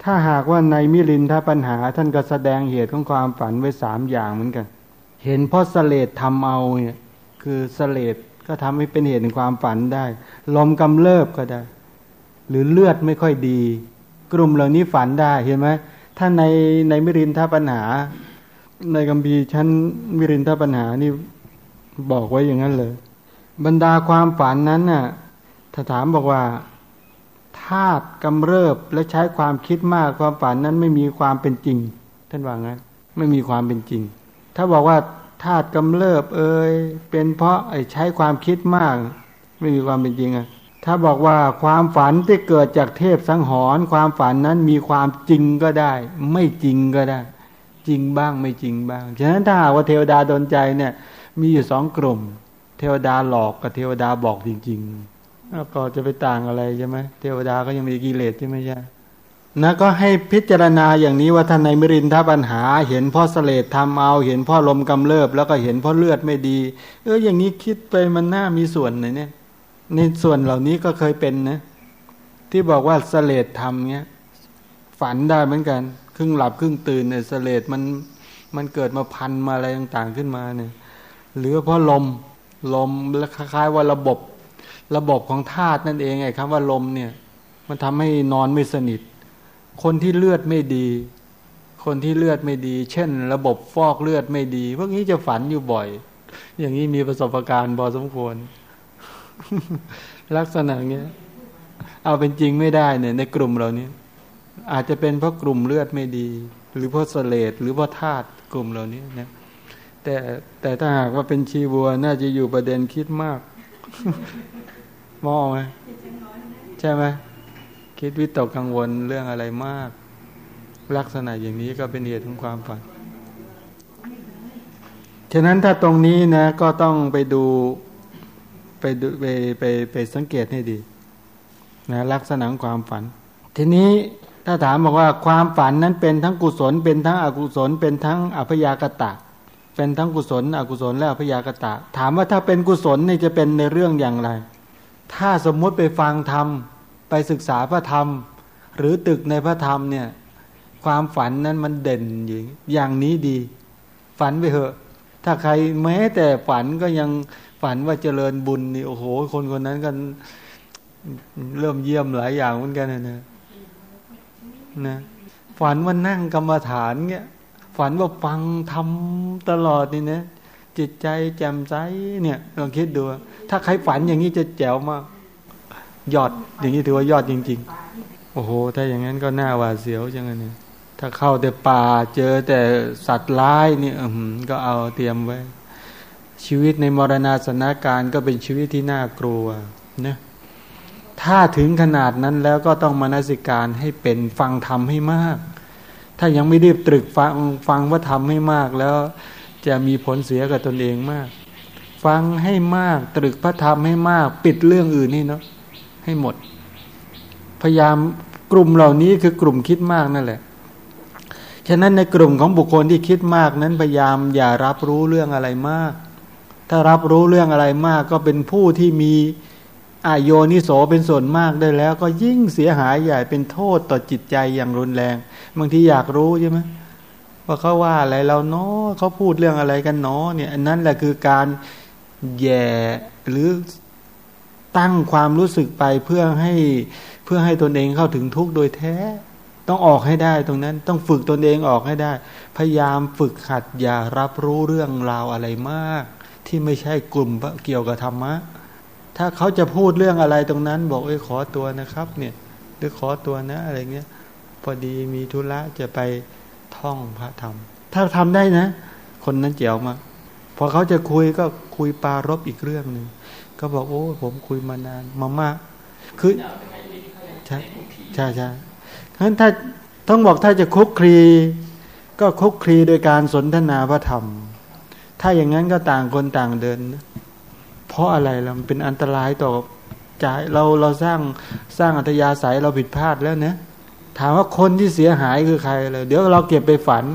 ถ้าหากว่าในมิลินถ้าปัญหา ท่านก็แสดงเหตุของความฝันไว้สามอย่างเหมือนกัน เห็นเพราะสเลดทำเอาเนี่ยคือสเลดก็ทำให้เป็นเหตุในความฝันได้ ลมกำเริบก็ได้ หรือเลือดไม่ค่อยดี กลุ่มเหล่านี้ฝันได้เห็นไหมถ้าในในมิรินทปัญหา ในกัมพีชั้นมิรินทปัญหานี่บอกไว้อย่างนั้นเลย บรรดาความฝันนั้นน่ะถ้าถามบอกว่า ธาตุกำเริบและใช้ความคิดมากความฝันนั้นไม่มีความเป็นจริง ท่านว่างั้นไม่มีความเป็นจริง ถ้าบอกว่าธาตุกำเริบเอ่ยเป็นเพราะไอ้ใช้ความคิดมาก ไม่มีความเป็นจริงอะถ้าบอกว่าความฝันที่เกิดจากเทพสังหรณ์ความฝันนั้นมีความจริงก็ได้ ไม่จริงก็ได้ จริงบ้างไม่จริงบ้างฉะนั้นถ้าหากว่าเทวดาดนใจเนี่ย มีอยู่สองกลุ่ม เทวดาหลอกกับเทวดาบอกจริง ๆ ก็จะไปต่างอะไรใช่ไหมเทวดาก็ยังมีกิเลสใช่ไหมใช่นะก็ให้พิจารณาอย่างนี้ว่าท่านในมรินทปัญหา เห็นพ่อเสลดทำเอา เห็นพ่อลมกำเริบ แล้วก็เห็นพ่อเลือดไม่ดี เอออย่างนี้คิดไปมันน่ามีส่วนไหนเนี่ยในส่วนเหล่านี้ก็เคยเป็นนะที่บอกว่าสเลดทำเงี้ย ฝันได้เหมือนกัน ครึ่งหลับครึ่งตื่นเนี่ยสเลดมันมันเกิดมาพันมาอะไรต่างๆขึ้นมาเนี่ยหรือพราะลมลมคล้ายๆว่าระบบ ระบบของธาตุนั่นเองไอ้คำว่าลมเนี่ย มันทำให้นอนไม่สนิท คนที่เลือดไม่ดี คนที่เลือดไม่ดี เช่น ระบบฟอกเลือดไม่ดี พวกนี้จะฝันอยู่บ่อย อย่างนี้มีประสบการณ์พอสมควร ลักษณะเงี้ยเอาเป็นจริงไม่ได้เนี่ย ในกลุ่มเรานี้อาจจะเป็นเพราะกลุ่มเลือดไม่ดี หรือเพราะสเลดหรือเพราะธาตุกลุ่มเหล่านี้นะแต่แต่ถ้าหากว่าเป็นชีวัวน่าจะอยู่ประเด็นคิดมาก มองไหมใช่ไหมคิดวิตกกังวลเรื่องอะไรมาก ลักษณะอย่างนี้ก็เป็นเหตุของความฝันฉะนั้นถ้าตรงนี้นะ ก็ต้องไปดูไปดูไปไปไปสังเกตให้ดี นะลักษณะของความฝัน ทีนี้ถ้าถามบอกว่าความฝันนั้นเป็นทั้งกุศล เป็นทั้งอกุศล เป็นทั้งอภยากตะ เป็นทั้งกุศล อกุศลและอภยากตะ ถามว่าถ้าเป็นกุศลนี่จะเป็นในเรื่องอย่างไร ถ้าสมมุติไปฟังธรรม ไปศึกษาพระธรรม หรือตึกในพระธรรมเนี่ย ความฝันนั้นมันเด่นอย่างอย่างนี้ดี ฝันไปเถอะ ถ้าใครแม้แต่ฝันก็ยังฝันว่าเจริญบุญนี่โอ้โห คนคนนั้นกันเริ่มเยี่ยมหลายอย่างเหมือนกันนะนะฝันว่านั่งกรรมฐานเงี้ยฝันว่าฟังทำตลอดนี่นะ จิตใจแจ่มใสเนี่ยลองคิดดู ถ้าใครฝันอย่างนี้จะแจ๋วมากยอดอย่างนี้ถือว่ายอดจริง ๆ โอ้โห ถ้าอย่างนั้นก็น่าหวาดเสียวจังเลยเนี่ยถ้าเข้าแต่ป่าเจอแต่สัตว์ร้ายนี่อืมก็เอาเตรียมไว้ ชีวิตในมรณาสนาการก็เป็นชีวิตที่น่ากลัวนะถ้าถึงขนาดนั้นแล้วก็ต้องมานสิการให้เป็นฟังธรรมให้มาก ถ้ายังไม่รีบตรึกฟังฟังว่าทำให้มากแล้ว จะมีผลเสียกับตนเองมาก ฟังให้มากตรึกพระธรรมให้มาก ปิดเรื่องอื่นนี่เนาะให้หมด พยายามกลุ่มเหล่านี้คือกลุ่มคิดมากนั่นแหละฉะนั้นในกลุ่มของบุคคลที่คิดมากนั้นพยายามอย่ารับรู้เรื่องอะไรมาก ถ้ารับรู้เรื่องอะไรมาก ก็เป็นผู้ที่มีอายโยนิโสเป็นส่วนมากได้แล้ว ก็ยิ่งเสียหายใหญ่เป็นโทษต่อจิตใจอย่างรุนแรง บางทีอยากรู้ใช่ไหม ว่าเขาว่าอะไรเราเนาะเขาพูดเรื่องอะไรกันเนาะเนี่ยอันนั้นแหละคือการแย่หรือตั้งความรู้สึกไปเพื่อให้เพื่อให้ตนเองเข้าถึงทุกข์โดยแท้ ต้องออกให้ได้ตรงนั้นต้องฝึกตนเองออกให้ได้ พยายามฝึกหัดอย่ารับรู้เรื่องราวอะไรมาก ที่ไม่ใช่กลุ่มเกี่ยวกับธรรมะ ถ้าเขาจะพูดเรื่องอะไรตรงนั้น บอกเอ้ยขอตัวนะครับ เนี่ยหรือขอตัวนะอะไรเงี้ยพอดีมีธุระจะไป ท่องพระธรรม ถ้าทำได้นะ คนนั้นเจียวมาพอเขาจะคุยก็คุยปารบอีกเรื่องหนึ่งก็บอกโอ้ผมคุยมานานมามากคือใช่ใช่ใช่เพราะฉะนั้นถ้าต้องบอกถ้าจะคุกคลีก็คุกคลีโดยการสนทนาพระธรรม ถ้าอย่างนั้นก็ต่างคนต่างเดิน เพราะอะไรล่ะมันเป็นอันตรายต่อใจเราเราสร้างสร้างอัตยาศัยเราผิดพลาดแล้วเนะ ถามว่าคนที่เสียหายคือใครเลยเดี๋ยวเราเก็บไปฝัน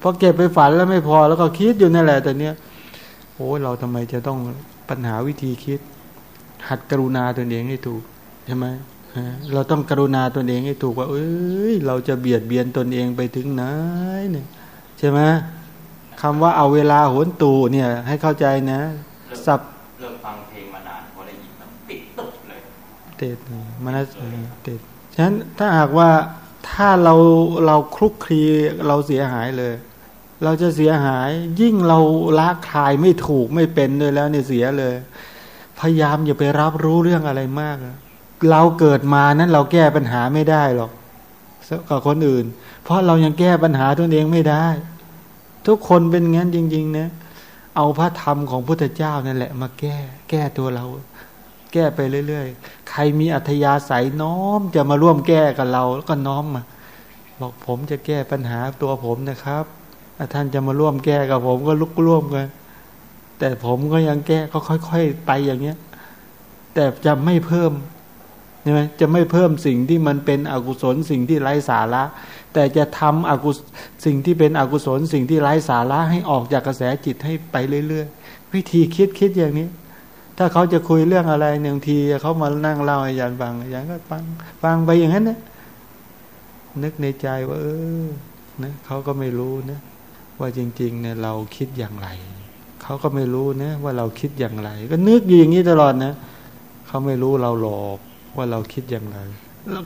พอเก็บไปฝันแล้วไม่พอแล้วก็คิดอยู่นั่นแหละ แต่เนี้ยโอ้เราทำไมจะต้องปัญหาวิธีคิด หัดกรุณาตนเองให้ถูกใช่ไหมเราต้องกรุณาตนเองให้ถูกว่า เอ้ย เราจะเบียดเบียนตนเองไปถึงไหนเนี่ยใช่ไหมคำว่าเอาเวลาโหนตูเนี่ย ให้เข้าใจนะสับเริ่มฟังเพลงมานานพอได้ยินติดตุกเลยเตดมันเตด ฉะนั้นถ้าหากว่าถ้าเราเราคลุกคลีเราเสียหายเลย เราจะเสียหายยิ่งเราละคายไม่ถูกไม่เป็นเลยแล้วเนี่ยเสียเลย พยายามอย่าไปรับรู้เรื่องอะไรมาก เราเกิดมานั้นเราแก้ปัญหาไม่ได้หรอกกับคนอื่น เพราะเรายังแก้ปัญหาตนเองไม่ได้ ทุกคนเป็นงั้นจริง ๆ นะ เอาพระธรรมของพุทธเจ้านั่นแหละ มาแก้ แก้ตัวเรา แก้ไปเรื่อยๆ ใครมีอัธยาศัยน้อมจะมาร่วมแก้กับเราแล้วก็น้อมมาบอกผมจะแก้ปัญหาตัวผมนะครับท่านจะมาร่วมแก้กับผมก็ลุกร่วมกันแต่ผมก็ยังแก้ก็ค่อยๆไปอย่างเนี้ย แต่จะไม่เพิ่มใช่ไหมจะไม่เพิ่มสิ่งที่มันเป็นอกุศลสิ่งที่ไร้สาระ แต่จะทำอกุศสิ่งที่เป็นอกุศลสิ่งที่ไร้สาระให้ออกจากกระแสจิตให้ไปเรื่อยๆ วิธีคิดคิดอย่างนี้ ถ้าเขาจะคุยเรื่องอะไรหนึ่งทีเขามานั่งเล่าให้ยานฟังยานก็ฟังฟังไปอย่างนั้นนะนึกในใจว่า เออนะเขาก็ไม่รู้นะว่าจริง ๆ เนี่ยเราคิดอย่างไร เขาก็ไม่รู้นะว่าเราคิดอย่างไร ก็นึกอยู่อย่างนี้ตลอดนะเขาไม่รู้เราหลอกว่าเราคิดอย่างไร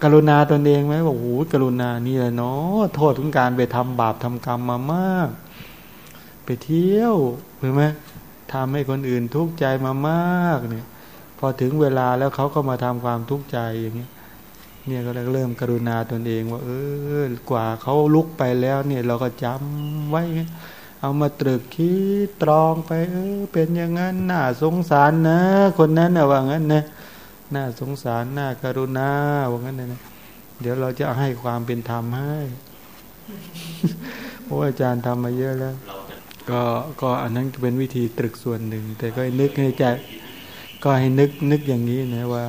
กรุณาตนเองไหมบอกโอ้กรุณานี่แหละเนาะโทษของการไปทำบาปทำกรรมมามาก ไปเที่ยวเห็นไหม ทำให้คนอื่นทุกข์ใจมามากเนี่ยพอถึงเวลาแล้วเขาก็มาทำความทุกข์ใจอย่างเงี้ยเนี่ยก็เริ่มกรุณาตนเองว่า เออกว่าเขาลุกไปแล้วเนี่ยเราก็จำไว้ เอามาตรึกคิดตรองไป เออ เป็นอย่างนั้นน่าสงสารนะ คนนั้นนะว่างั้นนะน่าสงสารน่ากรุณาว่างั้นนะเดี๋ยวเราจะให้ความเป็นธรรมให้โอ้อาจารย์ทำมาเยอะแล้ว ก็ก็อันนั้นเป็นวิธีตรึกส่วนหนึ่ง แต่ก็ให้นึกให้ใจก็ให้นึกนึกอย่างนี้นะว่า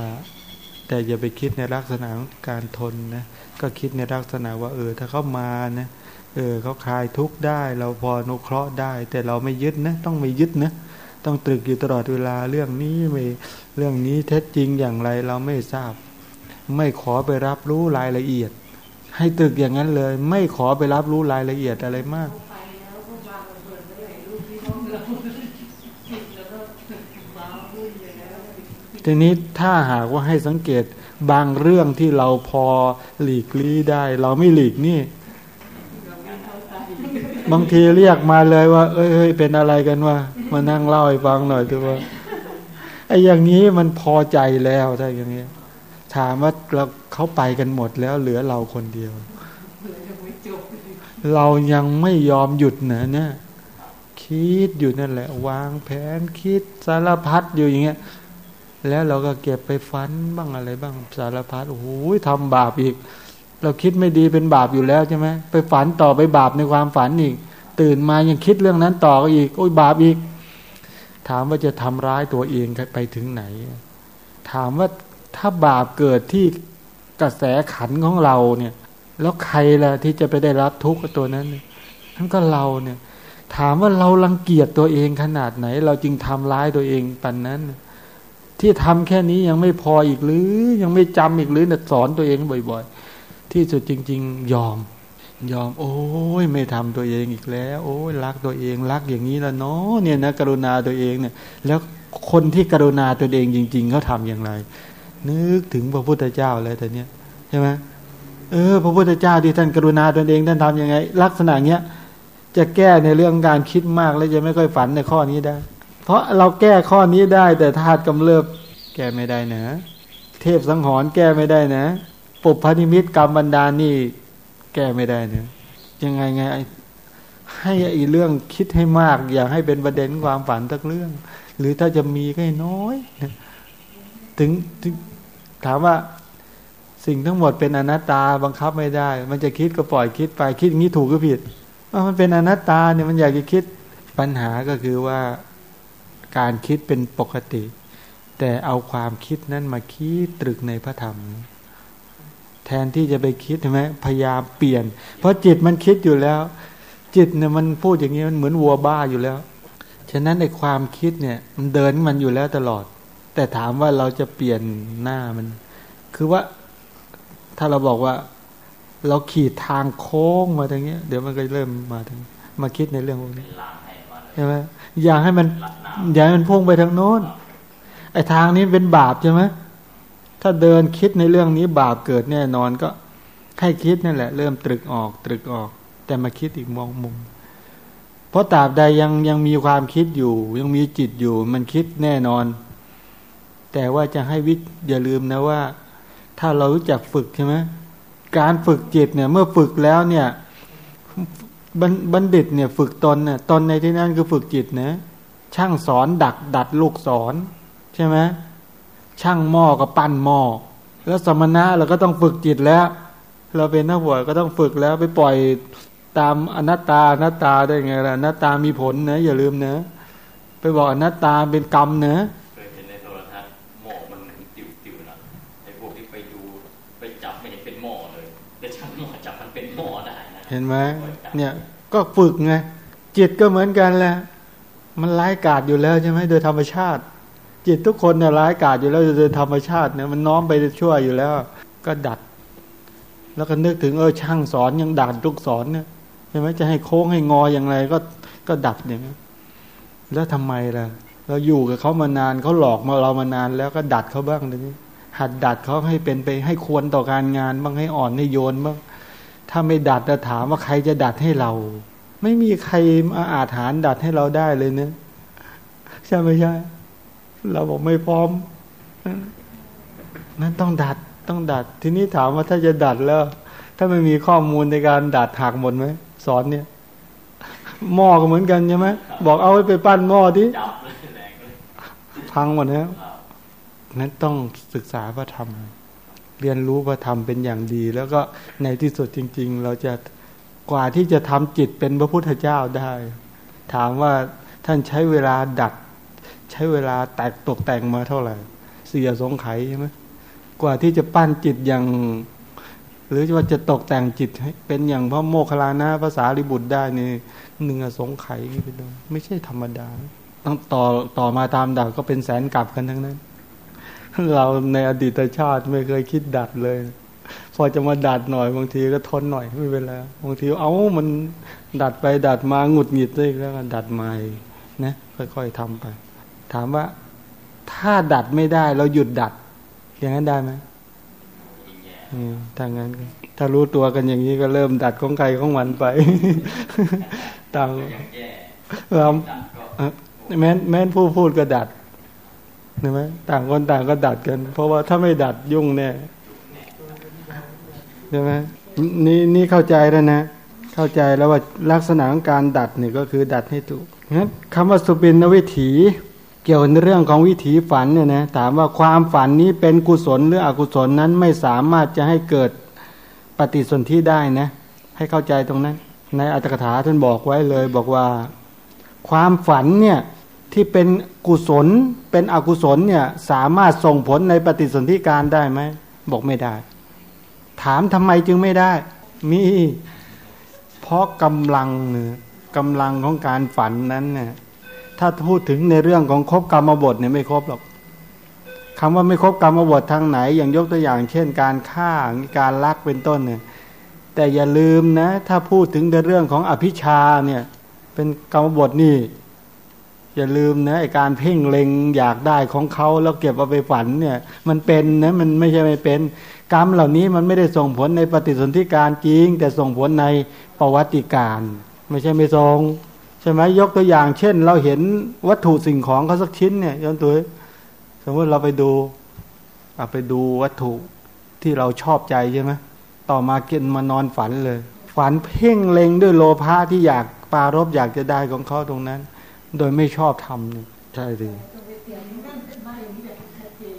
แต่อย่าไปคิดในลักษณะของการทนนะก็คิดในลักษณะว่าเออ ถ้าเขามานะเออเขาคลายทุกข์ได้ เราพอนุเคราะห์ได้ แต่เราไม่ยึดนะต้องไม่ยึดนะต้องตรึกอยู่ตลอดเวลาเรื่องนี้ไม่เรื่องนี้เท็จจริงอย่างไรเราไม่ทราบ ไม่ขอไปรับรู้รายละเอียด ให้ตรึกอย่างนั้นเลย ไม่ขอไปรับรู้รายละเอียดอะไรมาก ทีนี้ถ้าหากว่าให้สังเกตบางเรื่องที่เราพอหลีกลี่ได้ เราไม่หลีกนี่บางทีเรียกมาเลยว่า เอ้ยเป็นอะไรกันวะมานั่งเล่าให้ฟังหน่อยตัวว่าไอ้อย่างนี้มันพอใจแล้วถ้าอย่างนี้ถามว่าเราเขาไปกันหมดแล้วเหลือเราคนเดียว เรายังไม่ยอมหยุดนะเนี่ยคิดอยู่นั่นแหละ วางแผนคิดสารพัดอยู่อย่างเงี้ย แล้วเราก็เก็บไปฟันบ้างอะไรบ้างสารพัดโอ้โหทำบาปอีก เราคิดไม่ดีเป็นบาปอยู่แล้วใช่ไหมไปฝันต่อไปบาปในความฝันอีก ตื่นมายังคิดเรื่องนั้นต่ออีกโอ้ยบาปอีก ถามว่าจะทำร้ายตัวเองไปถึงไหน ถามว่าถ้าบาปเกิดที่กระแสขันของเราเนี่ย แล้วใครล่ะที่จะไปได้รับทุกข์ตัวนั้นนั่นก็เราเนี่ย ถามว่าเรารังเกียจตัวเองขนาดไหน เราจึงทำร้ายตัวเองปันนั้น ที่ทำแค่นี้ยังไม่พออีกหรือ ยังไม่จำอีกหรือสอนตัวเองบ่อย ๆ ที่สุดจริง ๆ ยอม ยอม โอ้ยไม่ทำตัวเองอีกแล้ว โอ้ยรักตัวเองรักอย่างนี้แล้วเนาะเนี่ยนะกรุณาตัวเองเนี่ย แล้วคนที่กรุณาตัวเองจริง ๆเขาทำอย่างไร นึกถึงพระพุทธเจ้าเลยแต่เนี้ยใช่ไหมเออ พระพุทธเจ้าที่ท่านกรุณาตัวเองท่านทำยังไง ลักษณะเนี้ยจะแก้ในเรื่องการคิดมากแล้วจะไม่ค่อยฝันในข้อนี้ได้ เพราะเราแก้ข้อนี้ได้ แต่ธาตุกำเริบแก้ไม่ได้นะ เทพสังหรณ์แก้ไม่ได้นะปุพพนิมิตกรรมบันดาลนี่แก้ไม่ได้นี่ยยังไงไงให้อีเรื่องคิดให้มาก อย่าให้เป็นประเด็นความฝันตักเรื่อง หรือถ้าจะมีก็น้อยถึงถามว่าสิ่งทั้งหมดเป็นอนัตตาบังคับไม่ได้ มันจะคิดก็ปล่อยคิดไปคิดอย่างนี้ถูกก็ผิดมันเป็นอนัตตาเนี่ยมันอยากจะคิดปัญหาก็คือว่า การคิดเป็นปกติ แต่เอาความคิดนั้นมาคิดตรึกในพระธรรม แทนที่จะไปคิดใช่ไหมพยายามเปลี่ยน เพราะจิตมันคิดอยู่แล้ว จิตเนี่ยมันพูดอย่างนี้มันเหมือนวัวบ้าอยู่แล้ว ฉะนั้นในความคิดเนี่ยมันเดินมันอยู่แล้วตลอด แต่ถามว่าเราจะเปลี่ยนหน้ามัน คือว่าถ้าเราบอกว่าเราขีดทางโค้งมาทางเนี้ยเดี๋ยวมันก็เริ่มมาทางมาคิดในเรื่องพวกนี้ใช่ไหม อยากให้มัน อยากให้มันพุ่งไปทางโน้นไอ้ทางนี้เป็นบาปใช่ไหมถ้าเดินคิดในเรื่องนี้บาปเกิดแน่นอนก็ให้คิดนั่นแหละ เริ่มตรึกออก ตรึกออก แต่มาคิดอีกมองมุม เพราะตราบใดยังยังมีความคิดอยู่ ยังมีจิตอยู่ มันคิดแน่นอน แต่ว่าจะให้วิอย่าลืมนะว่า ถ้าเรารู้จักฝึกใช่ไหมการฝึกจิตเนี่ย เมื่อฝึกแล้วเนี่ย บัณฑิตเนี่ยฝึกตนเนี่ยตนในที่นั้นคือฝึกจิตนะช่างสอนดักดัดลูกสอนใช่ไหมช่างหม้อกับปั้นหม้อแล้วสมณะเราก็ต้องฝึกจิตแล้ว เราเป็นนักบวชก็ต้องฝึกแล้วไปปล่อยตามอนัตตาอนัตตาได้ไงล่ะอนัตตามีผลนะอย่าลืมนะ ไปบอกอนัตตาเป็นกรรมนะ เห็นไหมเนี่ยก็ฝึกไงจิตก็เหมือนกันแหละมันร้ายกาจอยู่แล้วใช่ไหมโดยธรรมชาติ จิตทุกคนเนี่ยร้ายกาจอยู่แล้วโดยธรรมชาติเนี่ยมันน้อมไปชั่วอยู่แล้ว ก็ดัด แล้วก็นึกถึงเออช่างสอนยังดัดทุกสอนเนี่ยใช่ไหมจะให้โค้งให้งออย่างไรก็ก็ดัดอย่างนี้แล้วทำไมล่ะ เราอยู่กับเขามานานเขาหลอกมาเรามานานแล้วก็ดัดเขาบ้างเดี๋ยหัดดัดเขาให้เป็นไปให้ควรต่อการงานบ้างให้อ่อนให้โยนบ้าง ถ้าไม่ดัดจะถามว่าใครจะดัดให้เรา ไม่มีใครมาอาถานดัดให้เราได้เลยเนะใช่ไม่ใช่ เราบอกไม่พร้อม นั้นต้องดัดต้องดัด ทีนี้ถามว่าถ้าจะดัดแล้ว ถ้าไม่มีข้อมูลในการดัดหักหมดไหมสอนเนี่ยหม้อก็เหมือนกันใช่ไหมบอกเอาไปปั้นหม้อที่พังหมดแล้วนั้นต้องศึกษาพระธรรม เรียนรู้พระธรรมเป็นอย่างดี แล้วก็ในที่สุดจริง ๆ เราจะกว่าที่จะทำจิตเป็นพระพุทธเจ้าได้ ถามว่าท่านใช้เวลาดัดใช้เวลาแตกตกแต่งมาเท่าไหร่ เสียสงไขใช่ไหมกว่าที่จะปั้นจิตอย่าง หรือว่าจะตกแต่งจิตให้เป็นอย่างพระโมคคัลลานะภาษาลิบุตรได้นี่หนึ่งสงไขไปด้วยไม่ใช่ธรรมดาต้องต่อต่อมาตามดับก็เป็นแสนกลับกันทั้งนั้น เราในอดีตชาติไม่เคยคิดดัดเลย พอจะมาดัดหน่อยบางทีก็ทนหน่อยไม่เป็นไรบางทีเอามันดัดไปดัดมาหงุดหงิดเลยแล้วก็ดัดใหม่นะค่อยๆทำไป ถามว่าถ้าดัดไม่ได้เราหยุดดัด อย่างนั้นได้ไหมถ้างั้นถ้ารู้ตัวกันอย่างนี้ก็เริ่มดัดของใครของมันไปต่างเราแม้แม้ผู้พูดก็ดัด ใช่ไหมต่างคนต่างก็ดัดกัน เพราะว่าถ้าไม่ดัดยุ่งแน่ใช่ไหมนี่นี่เข้าใจแล้วนะ เข้าใจแล้วว่าลักษณะของการดัดเนี่ยก็คือดัดให้ถูกงั้นคำว่าสุปินวิถี เกี่ยวในเรื่องของวิถีฝันเนี่ยนะถามว่าความฝันนี้เป็นกุศลหรืออกุศลนั้นไม่สามารถจะให้เกิดปฏิสนธิได้นะ ให้เข้าใจตรงนั้น ในอัตถกถาท่านบอกไว้เลยบอกว่า ความฝันเนี่ย ที่เป็นกุศลเป็นอกุศลเนี่ยสามารถส่งผลในปฏิสนธิการได้ไหมบอกไม่ได้ ถามทำไมจึงไม่ได้ มีเพราะกำลังเนี่ยกำลังของการฝันนั้นเนี่ยถ้าพูดถึงในเรื่องของครบกรรมบทเนี่ยไม่ครบหรอกคำว่าไม่ครบกรรมบททางไหน อย่างยกตัวอย่างเช่น การฆ่าการลักเป็นต้นเนี่ยแต่อย่าลืมนะ ถ้าพูดถึงในเรื่องของอภิชาเนี่ย เป็นกรรมบทนี่ อย่าลืมนะไอการเพ่งเล็งอยากได้ของเขาแล้วเก็บเอาไปฝันเนี่ย มันเป็นนะมันไม่ใช่ไม่เป็น กรรมเหล่านี้มันไม่ได้ส่งผลในปฏิสนธิการจริง แต่ส่งผลในประวัติการ ไม่ใช่ไม่ทรงใช่ไหมยกตัวอย่างเช่น เราเห็นวัตถุสิ่งของเขาสักชิ้นเนี่ยย้อนตัวสมมติเราไปดูเอาไปดูวัตถุที่เราชอบใจใช่ไหมต่อมาเกินมานอนฝันเลย ฝันเพ่งเล็งด้วยโลภะที่อยากปารบอยากจะได้ของเขาตรงนั้น โดยไม่ชอบทำใช่ดี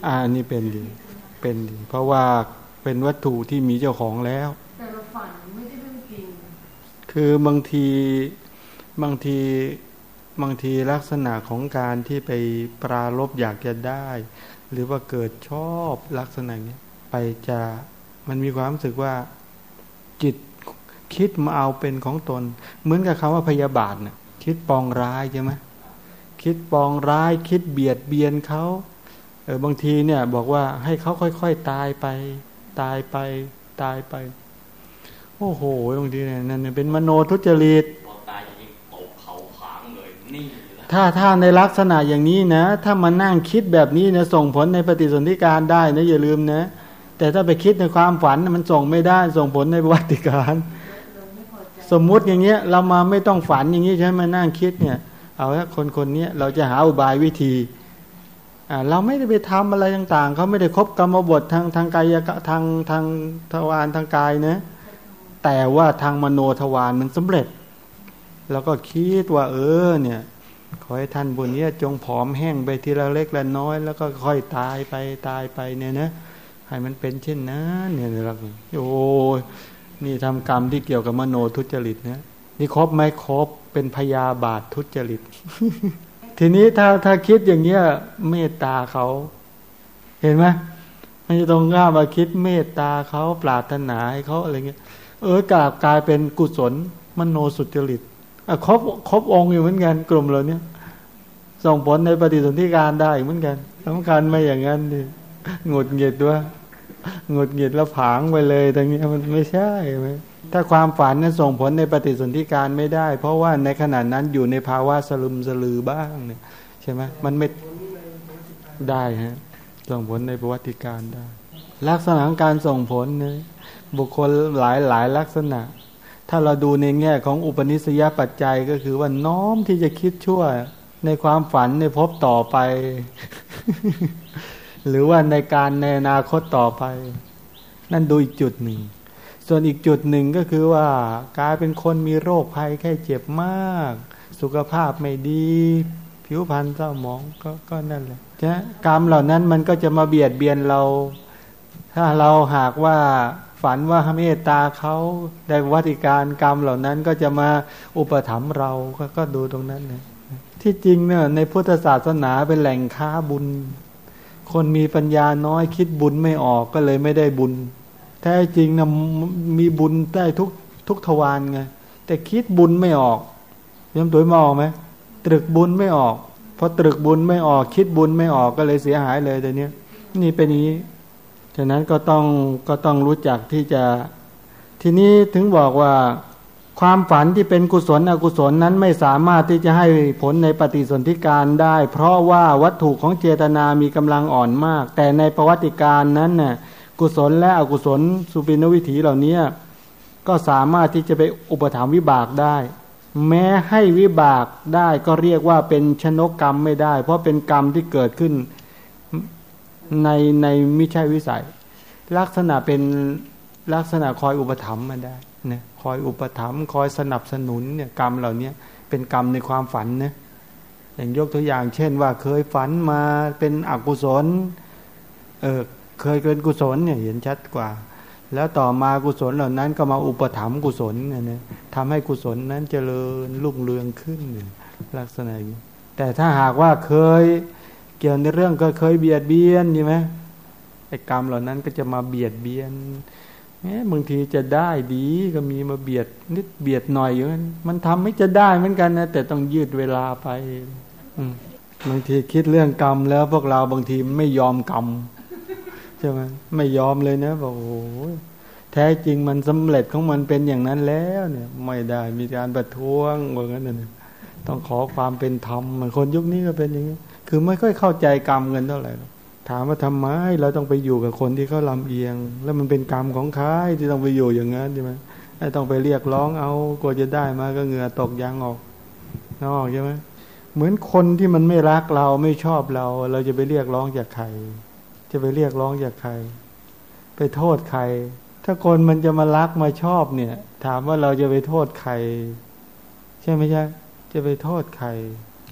อ่านี่เป็นดี เป็นดี เพราะว่าไปเป็นวัตถุที่มีเจ้าของแล้วแต่เราฝันไม่ได้เรื่องจริงคือบางทีบางทีบางทีลักษณะของการที่ไปปรารบอยากจะได้ หรือว่าเกิดชอบลักษณะนี้ไปจะมันมีความรู้สึกว่าจิตคิดมาเอาเป็นของตน เหมือนกับคำว่าพยาบาทเนี่ยคิดปองร้ายใช่ไหม คิดปองร้ายคิดเบียดเบียนเขาเออบางทีเนี่ยบอกว่าให้เขาค่อยๆตายไป ตายไปตายไป โอ้โหบางทีเนี่ยนั่นเนี่ยเป็นมโนทุจริตพอตายจริงๆตกเขาผางเลยนี่แหละถ้าถ้าในลักษณะอย่างนี้นะ ถ้ามานั่งคิดแบบนี้นะส่งผลในปฏิสนธิการได้นะอย่าลืมนะ แต่ถ้าไปคิดในความฝันน่ะมันส่งไม่ได้ส่งผลในประวัติการเราไม่พอใจสมมุติอย่างเงี้ย เรามาไม่ต้องฝันอย่างนี้ใช่ไหมมานั่งคิดเนี่ย เอาละคนคนนี้เราจะหาอุบายวิธีเราไม่ได้ไปทำอะไรต่างๆเขาไม่ได้ครบกรรมบททางทางกายทางทางทวารทางกายนะ แต่ว่าทางมโนทวารมันสำเร็จ แล้วก็คิดว่า เออเนี่ยขอให้ท่านบุญเนี้ยจงผอมแห้งไปทีละเล็กละน้อย แล้วก็ค่อยตายไปตายไปเนี่ยนะให้มันเป็นเช่นนั้นเนี่ยนะครับโอ้ยนี่ทำกรรมที่เกี่ยวกับมโนทุจริตนะนี่ครบไหมครบ เป็นพยาบาททุจริต ทีนี้ถ้าถ้าคิดอย่างเงี้ยเมตตาเขา เห็นไหมมันจะต้องง่ามาคิดเมตตาเขาปรารถนาให้เขาอะไรเงี้ย เออกลายกลายเป็นกุศลมโนสุจริตอะครบครบองค์อยู่เหมือนกันกลุ่มเราเนี้ยส่งผลในปฏิสนธิการได้เหมือนกันสำคัญไม่อย่างนั้นดิหงุดหงิดด้วยหงุดหงิดแล้วผางไปเลยตรงนี้มันไม่ใช่ไหม ถ้าความฝันนั้นส่งผลในปฏิสนธิการไม่ได้ เพราะว่าในขณะนั้นอยู่ในภาวะสลุมสลือบ้างเนี่ยใช่ไหมมันไม่ได้ฮะส่งผลในประวัติการได้ ลักษณะของการส่งผลเนี่ยบุคคลหลายหลายลักษณะ ถ้าเราดูในแง่ของอุปนิสัยปัจจัยก็คือว่าน้อมที่จะคิดชั่วในความฝันในภพต่อไป หรือว่าในการในอนาคตต่อไป นั่นดูอีกจุดหนึ่ง ส่วนอีกจุดหนึ่งก็คือว่ากลายเป็นคนมีโรคภัยแค่เจ็บมาก สุขภาพไม่ดี ผิวพรรณเศร้าหมองก็ก็นั่นแหละนะกรรมเหล่านั้นมันก็จะมาเบียดเบียนเรา ถ้าเราหากว่าฝันว่าเมตตาเขาได้วัติการกรรมเหล่านั้นก็จะมาอุปถัมภ์เรากก็ดูตรงนั้นนะที่จริงเนี่ยในพุทธศาสนาเป็นแหล่งค้าบุญ คนมีปัญญาน้อยคิดบุญไม่ออกก็เลยไม่ได้บุญ แท้จริงนะมีบุญได้ทุกทุกทวารไงแต่คิดบุญไม่ออกยมตัวมองไหมตรึกบุญไม่ออกพอตรึกบุญไม่ออกคิดบุญไม่ออกก็เลยเสียหายเลยแต่เนี้ยนี่เป็นนี้ฉะนั้นก็ต้องก็ต้องรู้จักที่จะ ทีนี้ถึงบอกว่าความฝันที่เป็นกุศลอกุศลนั้นไม่สามารถที่จะให้ผลในปฏิสนธิการได้ เพราะว่าวัตถุของเจตนามีกำลังอ่อนมาก แต่ในประวัติการนั้นน่ะ กุศลและอกุศลสุปินวิถีเหล่านี้ก็สามารถที่จะไปอุปถัมภ์วิบากได้ แม้ให้วิบากได้ก็เรียกว่าเป็นชนกกรรมไม่ได้ เพราะเป็นกรรมที่เกิดขึ้นในในมิใช่วิสัย ลักษณะเป็นลักษณะคอยอุปถัมภ์มาได้นะคอยอุปถัมภ์คอยสนับสนุนเนี่ยกรรมเหล่านี้เป็นกรรมในความฝันนะอย่างยกตัวอย่าง เช่นว่าเคยฝันมาเป็นอกุศลเออ เคยเป็นกุศลเนี่ยเห็นชัดกว่า แล้วต่อมากุศลเหล่านั้นก็มาอุปถัมภ์กุศลเนี่ยนะทำให้กุศลนั้นเจริญรุ่งเรืองขึ้นเนี่ยลักษณะอย่างนี้แต่ถ้าหากว่าเคยเกี่ยวในเรื่องก็เคยเบียดเบียนใช่ไหมไอ้กรรมเหล่านั้นก็จะมาเบียดเบียนแม้บางทีจะได้ดีก็มีมาเบียดนิดเบียดหน่อยอยู่มันทำให้จะได้เหมือนกันนะแต่ต้องยืดเวลาไป อืบางทีคิดเรื่องกรรมแล้วพวกเราบางทีไม่ยอมกรรม ใช่ไหมไม่ยอมเลยนะบอกโอ้โหแท้จริงมันสำเร็จของมันเป็นอย่างนั้นแล้วเนี่ย ไม่ได้มีการประท้วงว่างั้นนะต้องขอความเป็นธรรมเหมือนคนยุคนี้ก็เป็นอย่างนี้ คือไม่ค่อยเข้าใจกรรมกันเท่าไหร่ถามว่าทำไมเราต้องไปอยู่กับคนที่เขาลำเอียง แล้วมันเป็นกรรมของใครที่ต้องไปอยู่อย่างนั้นใช่ไหมต้องไปเรียกร้องเอากว่าจะได้มาก็เหงื่อตกยางออกนอกใช่ไหมเหมือนคนที่มันไม่รักเราไม่ชอบเรา เราจะไปเรียกร้องจากใคร จะไปเรียกร้องจากใคร ไปโทษใคร ถ้าคนมันจะมารักมาชอบเนี่ย ถามว่าเราจะไปโทษใคร ใช่ไหมใช่จะไปโทษใคร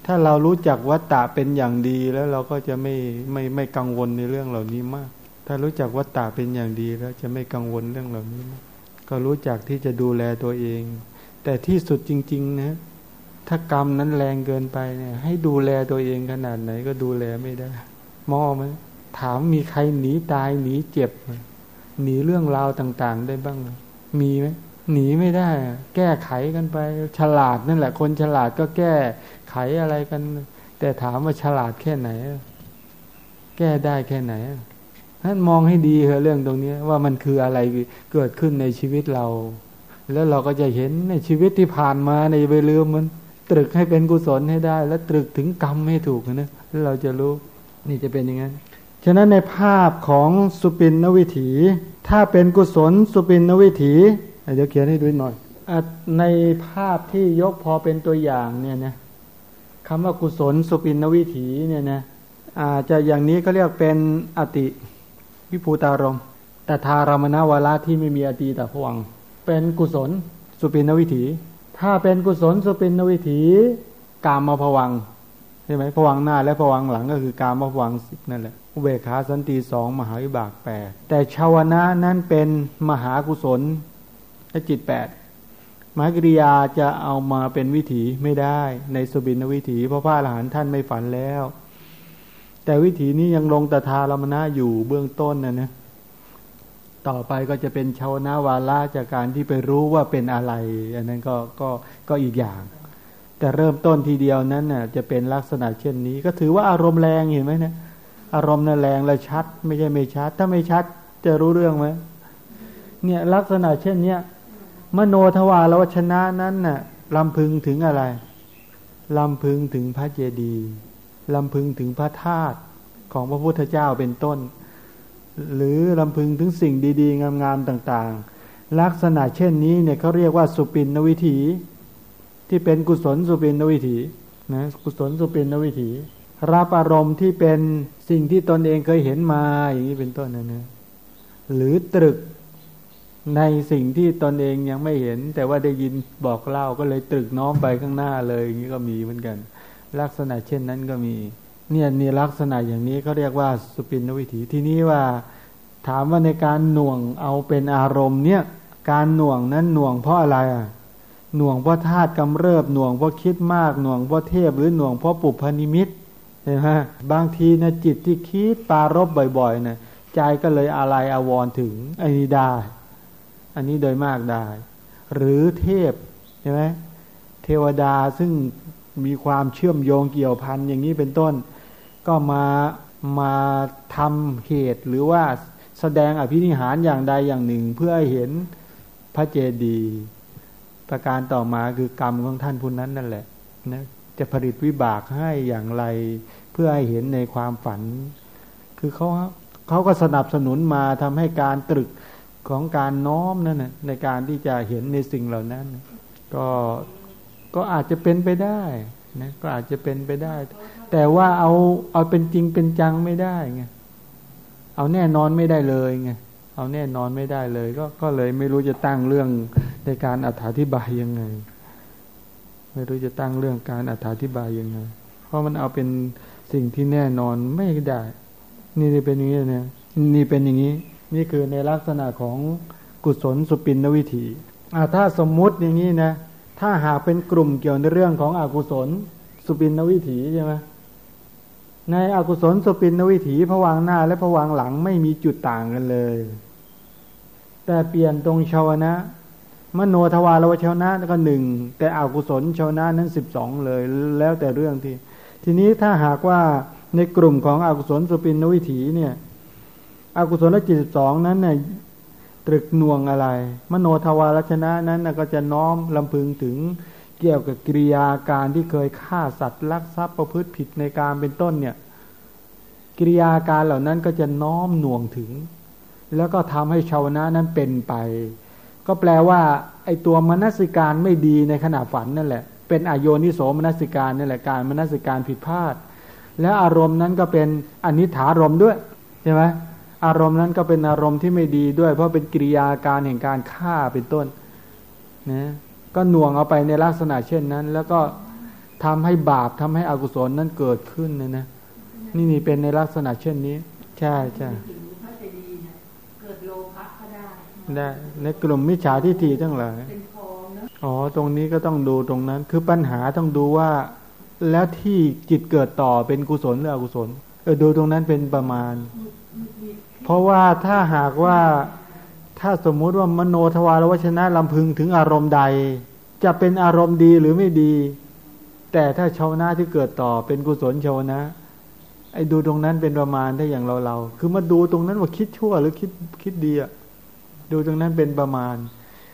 ถ้าเรารู้จักวัตตะเป็นอย่างดีแล้วเราก็จะไม่ไม่ไม่กังวลในเรื่องเหล่านี้มาก ถ้ารู้จักวัตตะเป็นอย่างดีแล้วจะไม่กังวลเรื่องเหล่านี้นะก็รู้จักที่จะดูแลตัวเอง แต่ที่สุดจริง ๆ นะถ้ากรรมนั้นแรงเกินไปเนี่ย ให้ดูแลตัวเองขนาดไหนก็ดูแลไม่ได้ มอไหม ถามมีใครหนีตายหนีเจ็บ หนีเรื่องราวต่างๆ ได้บ้าง มีไหมหนีไม่ได้ แก้ไขกันไป ฉลาดนั่นแหละ คนฉลาดก็แก้ไขอะไรกัน แต่ถามว่าฉลาดแค่ไหน แก้ได้แค่ไหนท่านมองให้ดีเหอะเรื่องตรงนี้ว่ามันคืออะไรเกิดขึ้นในชีวิตเรา แล้วเราก็จะเห็นในชีวิตที่ผ่านมาในไปลืมมัน ตรึกให้เป็นกุศลให้ได้ แล้วตรึกถึงกรรมให้ถูกนะแล้วเราจะรู้ นี่จะเป็นอย่างนั้น ฉะนั้นในภาพของสุปินนวิถี ถ้าเป็นกุศลสุปินนวิถีเดี๋ยวเขียนให้ดูหน่อยอในภาพที่ยกพอเป็นตัวอย่างเนี่ยนะคำว่ากุศลสุปินนวิถีเนี่ยนะอาจจะอย่างนี้ก็เรียกเป็นอติวิภูตารมแต่ทารมณวาระที่ไม่มีอตีแต่ผวัง เป็นกุศลสุปินวิถี ถ้าเป็นกุศลสุปินวิถี กามมาผวังใช่ไหมผวังหน้าและผวังหลังก็คือกามมาผวังสิบนั่นแหละ อุเบกขาสันติสองมหาวิบากแปดแต่ชาวนะนั้นเป็นมหากุศลและจิตแปดมหากริยาจะเอามาเป็นวิถีไม่ได้ในสุบินวิถี เพราะพระอรหันต์ท่านไม่ฝันแล้ว แต่วิถีนี้ยังลงตถารมณะอยู่เบื้องต้นนะนะต่อไปก็จะเป็นชาวนาวาระจากการที่ไปรู้ว่าเป็นอะไร อันนั้นก็ก็ก็อีกอย่าง แต่เริ่มต้นทีเดียวนั้นน่ะจะเป็นลักษณะเช่นนี้ ก็ถือว่าอารมณ์แรงเห็นไหมนะ อารมณ์น่ะแรงและชัด ไม่ใช่ไม่ชัด ถ้าไม่ชัดจะรู้เรื่องไหมเนี่ยลักษณะเช่นเนี้ยมโนทวารวชนะนั้นน่ะลำพึงถึงอะไรลำพึงถึงพระเจดีย์ลำพึงถึงพระธาตุของพระพุทธเจ้าเป็นต้น หรือลำพึงถึงสิ่งดีๆ งามๆต่างๆ ลักษณะเช่นนี้เนี่ยเขาเรียกว่าสุปินนวิถี ที่เป็นกุศลสุปินนวิถีนะกุศลสุปินนวิถี รับอารมณ์ที่เป็นสิ่งที่ตนเองเคยเห็นมาอย่างนี้เป็นต้นนะนะหรือตรึกในสิ่งที่ตนเองยังไม่เห็น แต่ว่าได้ยินบอกเล่าก็เลยตรึกน้อมไปข้างหน้าเลยอย่างนี้ก็มีเหมือนกัน ลักษณะเช่นนั้นก็มี เนี่ยนี่ลักษณะอย่างนี้เขาเรียกว่าสุปินวิถีที่นี้ว่า ถามว่าในการหน่วงเอาเป็นอารมณ์เนี่ยการหน่วงนั้นหน่วงเพราะอะไรอะหน่วงเพราะธาตุกำเริบหน่วงเพราะคิดมากหน่วงเพราะเทพหรือหน่วงเพราะปุพนิมิต เห็นไหมบางทีนะจิตที่คิดปารบบ่อยๆนะใจก็เลยอะไรอาวรถึงอันนี้ได้ อันนี้โดยมากได้ หรือเทพใช่ไหมเทวดาซึ่งมีความเชื่อมโยงเกี่ยวพันอย่างนี้เป็นต้น ก็มามาทำเหตุหรือว่าแสดงอภินิหารอย่างใดอย่างหนึ่ง เพื่อให้เห็นพระเจดีย์ประการต่อมาคือกรรมของท่านผู้นั้นนั่นแหละนะ จะผลิตวิบากให้อย่างไร เพื่อให้เห็นในความฝัน คือเขาเขาก็สนับสนุนมาทำให้การตรึกของการน้อมนั่นนะในการที่จะเห็นในสิ่งเหล่านั้น ก็ก็อาจจะเป็นไปได้นะก็อาจจะเป็นไปได้ แต่ว่าเอาเอาเป็นจริงเป็นจังไม่ได้ไงเอาแน่นอนไม่ได้เลยไงเอาแน่นอนไม่ได้เลย ก็ก็เลยไม่รู้จะตั้งเรื่องในการอธิบายยังไง ไม่รู้จะตั้งเรื่องการอธิบายยังไง เพราะมันเอาเป็นสิ่งที่แน่นอนไม่ได้ นี่เป็นอย่างนี้นะนี่เป็นอย่างนี้ นี่คือในลักษณะของกุศลสุปินนวิถีถ้าสมมุติอย่างนี้นะถ้าหากเป็นกลุ่มเกี่ยวในเรื่องของอกุศลสุปินนวิถีใช่ไหมในอกุศลสุปินนวิถีผวางหน้า และผวางหลังไม่มีจุดต่างกันเลย แต่เปลี่ยนตรงชาวนะ มโนทวารวชนะก็หนึ่งแต่อกุศลชนะนั้นสิบสองเลยแล้วแต่เรื่องที่ ทีนี้ถ้าหากว่าในกลุ่มของอกุศลสุปินวิถีเนี่ย อกุศลจิตสิบสองนั้นเนี่ยตรึกน่วงอะไร มโนทวารชนะนั้นก็จะน้อมลำพึงถึงเกี่ยวกับกิริยาการที่เคยฆ่าสัตว์ลักทรัพย์ประพฤติผิดในการเป็นต้นเนี่ย กิริยาการเหล่านั้นก็จะน้อมหน่วงถึง แล้วก็ทำให้ชาวนะนั้นเป็นไป ก็แปลว่า ไอตัวมนสิการไม่ดีในขณะฝันนั่นแหละ เป็นอโยนิโสมนสิการนั่นแหละการมนสิการผิดพลาด และอารมณ์นั้นก็เป็นอนิถารมด้วยใช่ไหมอารมณ์นั้นก็เป็นอารมณ์ที่ไม่ดีด้วย เพราะเป็นกิริยาการแห่งการฆ่าเป็นต้นนะก็หน่วงเอาไปในลักษณะเช่นนั้น แล้วก็ทำให้บาปทำให้อกุศลนั้นเกิดขึ้นนะนะนี่นี่เป็นในลักษณะเช่นนี้ ใช่ใช่ ได้ในกลุ่มมิจฉาทิฏฐิทั้งหลายเป็นพองนะอ๋อ ตรงนี้ก็ต้องดูตรงนั้น คือปัญหาต้องดูว่า แล้วที่จิตเกิดต่อเป็นกุศลหรืออกุศล เออดูตรงนั้นเป็นประมาณ เพราะว่าถ้าหากว่าถ้าสมมุติว่ามโนทวารวชนะลำพึงถึงอารมณ์ใด จะเป็นอารมณ์ดีหรือไม่ดี แต่ถ้าชาวนาที่เกิดต่อเป็นกุศลชาวนะไอ้ดูตรงนั้นเป็นประมาณถ้าอย่างเราเราๆคือมาดูตรงนั้นว่าคิดชั่วหรือคิดคิดดีอะ ดูตรงนั้นเป็นประมาณ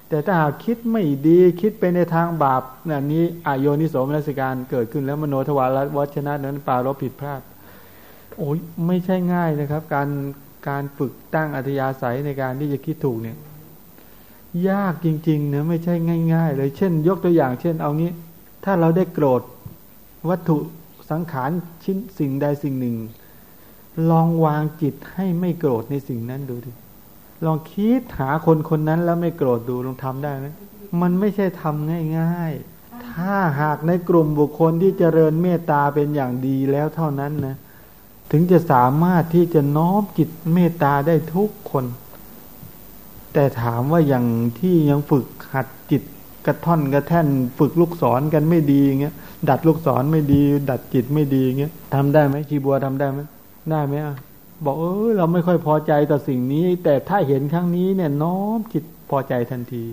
แต่ถ้าหากคิดไม่ดีคิดไปในทางบาปนั่นนี้อโยนิโสมนสิการเกิดขึ้นแล้วมโนทวารวัชนะนั้นปารบผิดพลาด โอ้ยไม่ใช่ง่ายนะครับ การการฝึกตั้งอัธยาศัยในการที่จะคิดถูกเนี่ย ยากจริงๆนะไม่ใช่ง่าย ๆ เลยเช่น ยกตัวอย่าง เช่น เอางี้ ถ้าเราได้โกรธวัตถุสังขารชิ้นสิ่งใดสิ่งหนึ่ง ลองวางจิตให้ไม่โกรธในสิ่งนั้นดูดิ ลองคิดหาคนคนนั้นแล้วไม่โกรธดูลองทำได้ไหมมันไม่ใช่ทำง่าย ๆ ถ้าหากในกลุ่มบุคคลที่เจริญเมตตาเป็นอย่างดีแล้วเท่านั้นนะ ถึงจะสามารถที่จะน้อมจิตเมตตาได้ทุกคน แต่ถามว่าอย่างที่ยังฝึกหัดจิตกระท่อนกระแท่นฝึกลูกศรกันไม่ดีอย่างเงี้ยดัดลูกศรไม่ดี ดัดจิตไม่ดีอย่างเงี้ยทำได้ไหมชีบัวทำได้ไหมได้ไหมอะ บอกเออเราไม่ค่อยพอใจต่อสิ่งนี้ แต่ถ้าเห็นครั้งนี้เนี่ยน้อมจิตพอใจทันที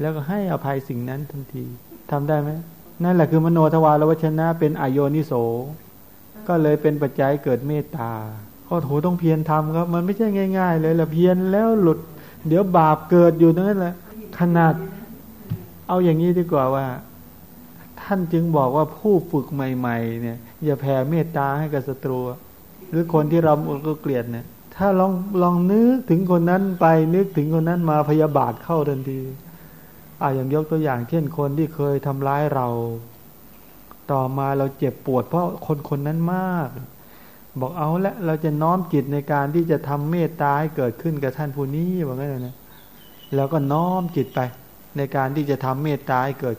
แล้วก็ให้อภัยสิ่งนั้นทันทีทำได้ไหมนั่นแหละคือมโนทวารวชนะเป็นอโยนิโส ก็เลยเป็นปัจจัยเกิดเมตตาก็โถต้องเพียรทำครับ มันไม่ใช่ง่าย ๆ เลยละเพียรแล้วหลุด เดี๋ยวบาปเกิดอยู่นั่นแหละขนาด เอาอย่างนี้ดีกว่าว่า ท่านจึงบอกว่าผู้ฝึกใหม่ ๆ เนี่ย อย่าแผ่เมตตาให้กับศัตรู หรือคนที่เราก็เกลียดเนี่ย ถ้าลองลองนึกถึงคนนั้นไปนึกถึงคนนั้นมาพยาบาทเข้าทันทีอ่าอย่างยกตัวอย่างเช่นคนที่เคยทำร้ายเรา ต่อมาเราเจ็บปวดเพราะคนคนนั้นมาก บอกเอาละเราจะน้อมจิตในการที่จะทำเมตตาให้เกิดขึ้นกับท่านผู้นี้ว่างั้นนะแล้วก็น้อมจิตไปในการที่จะทำเมตตาให้เกิด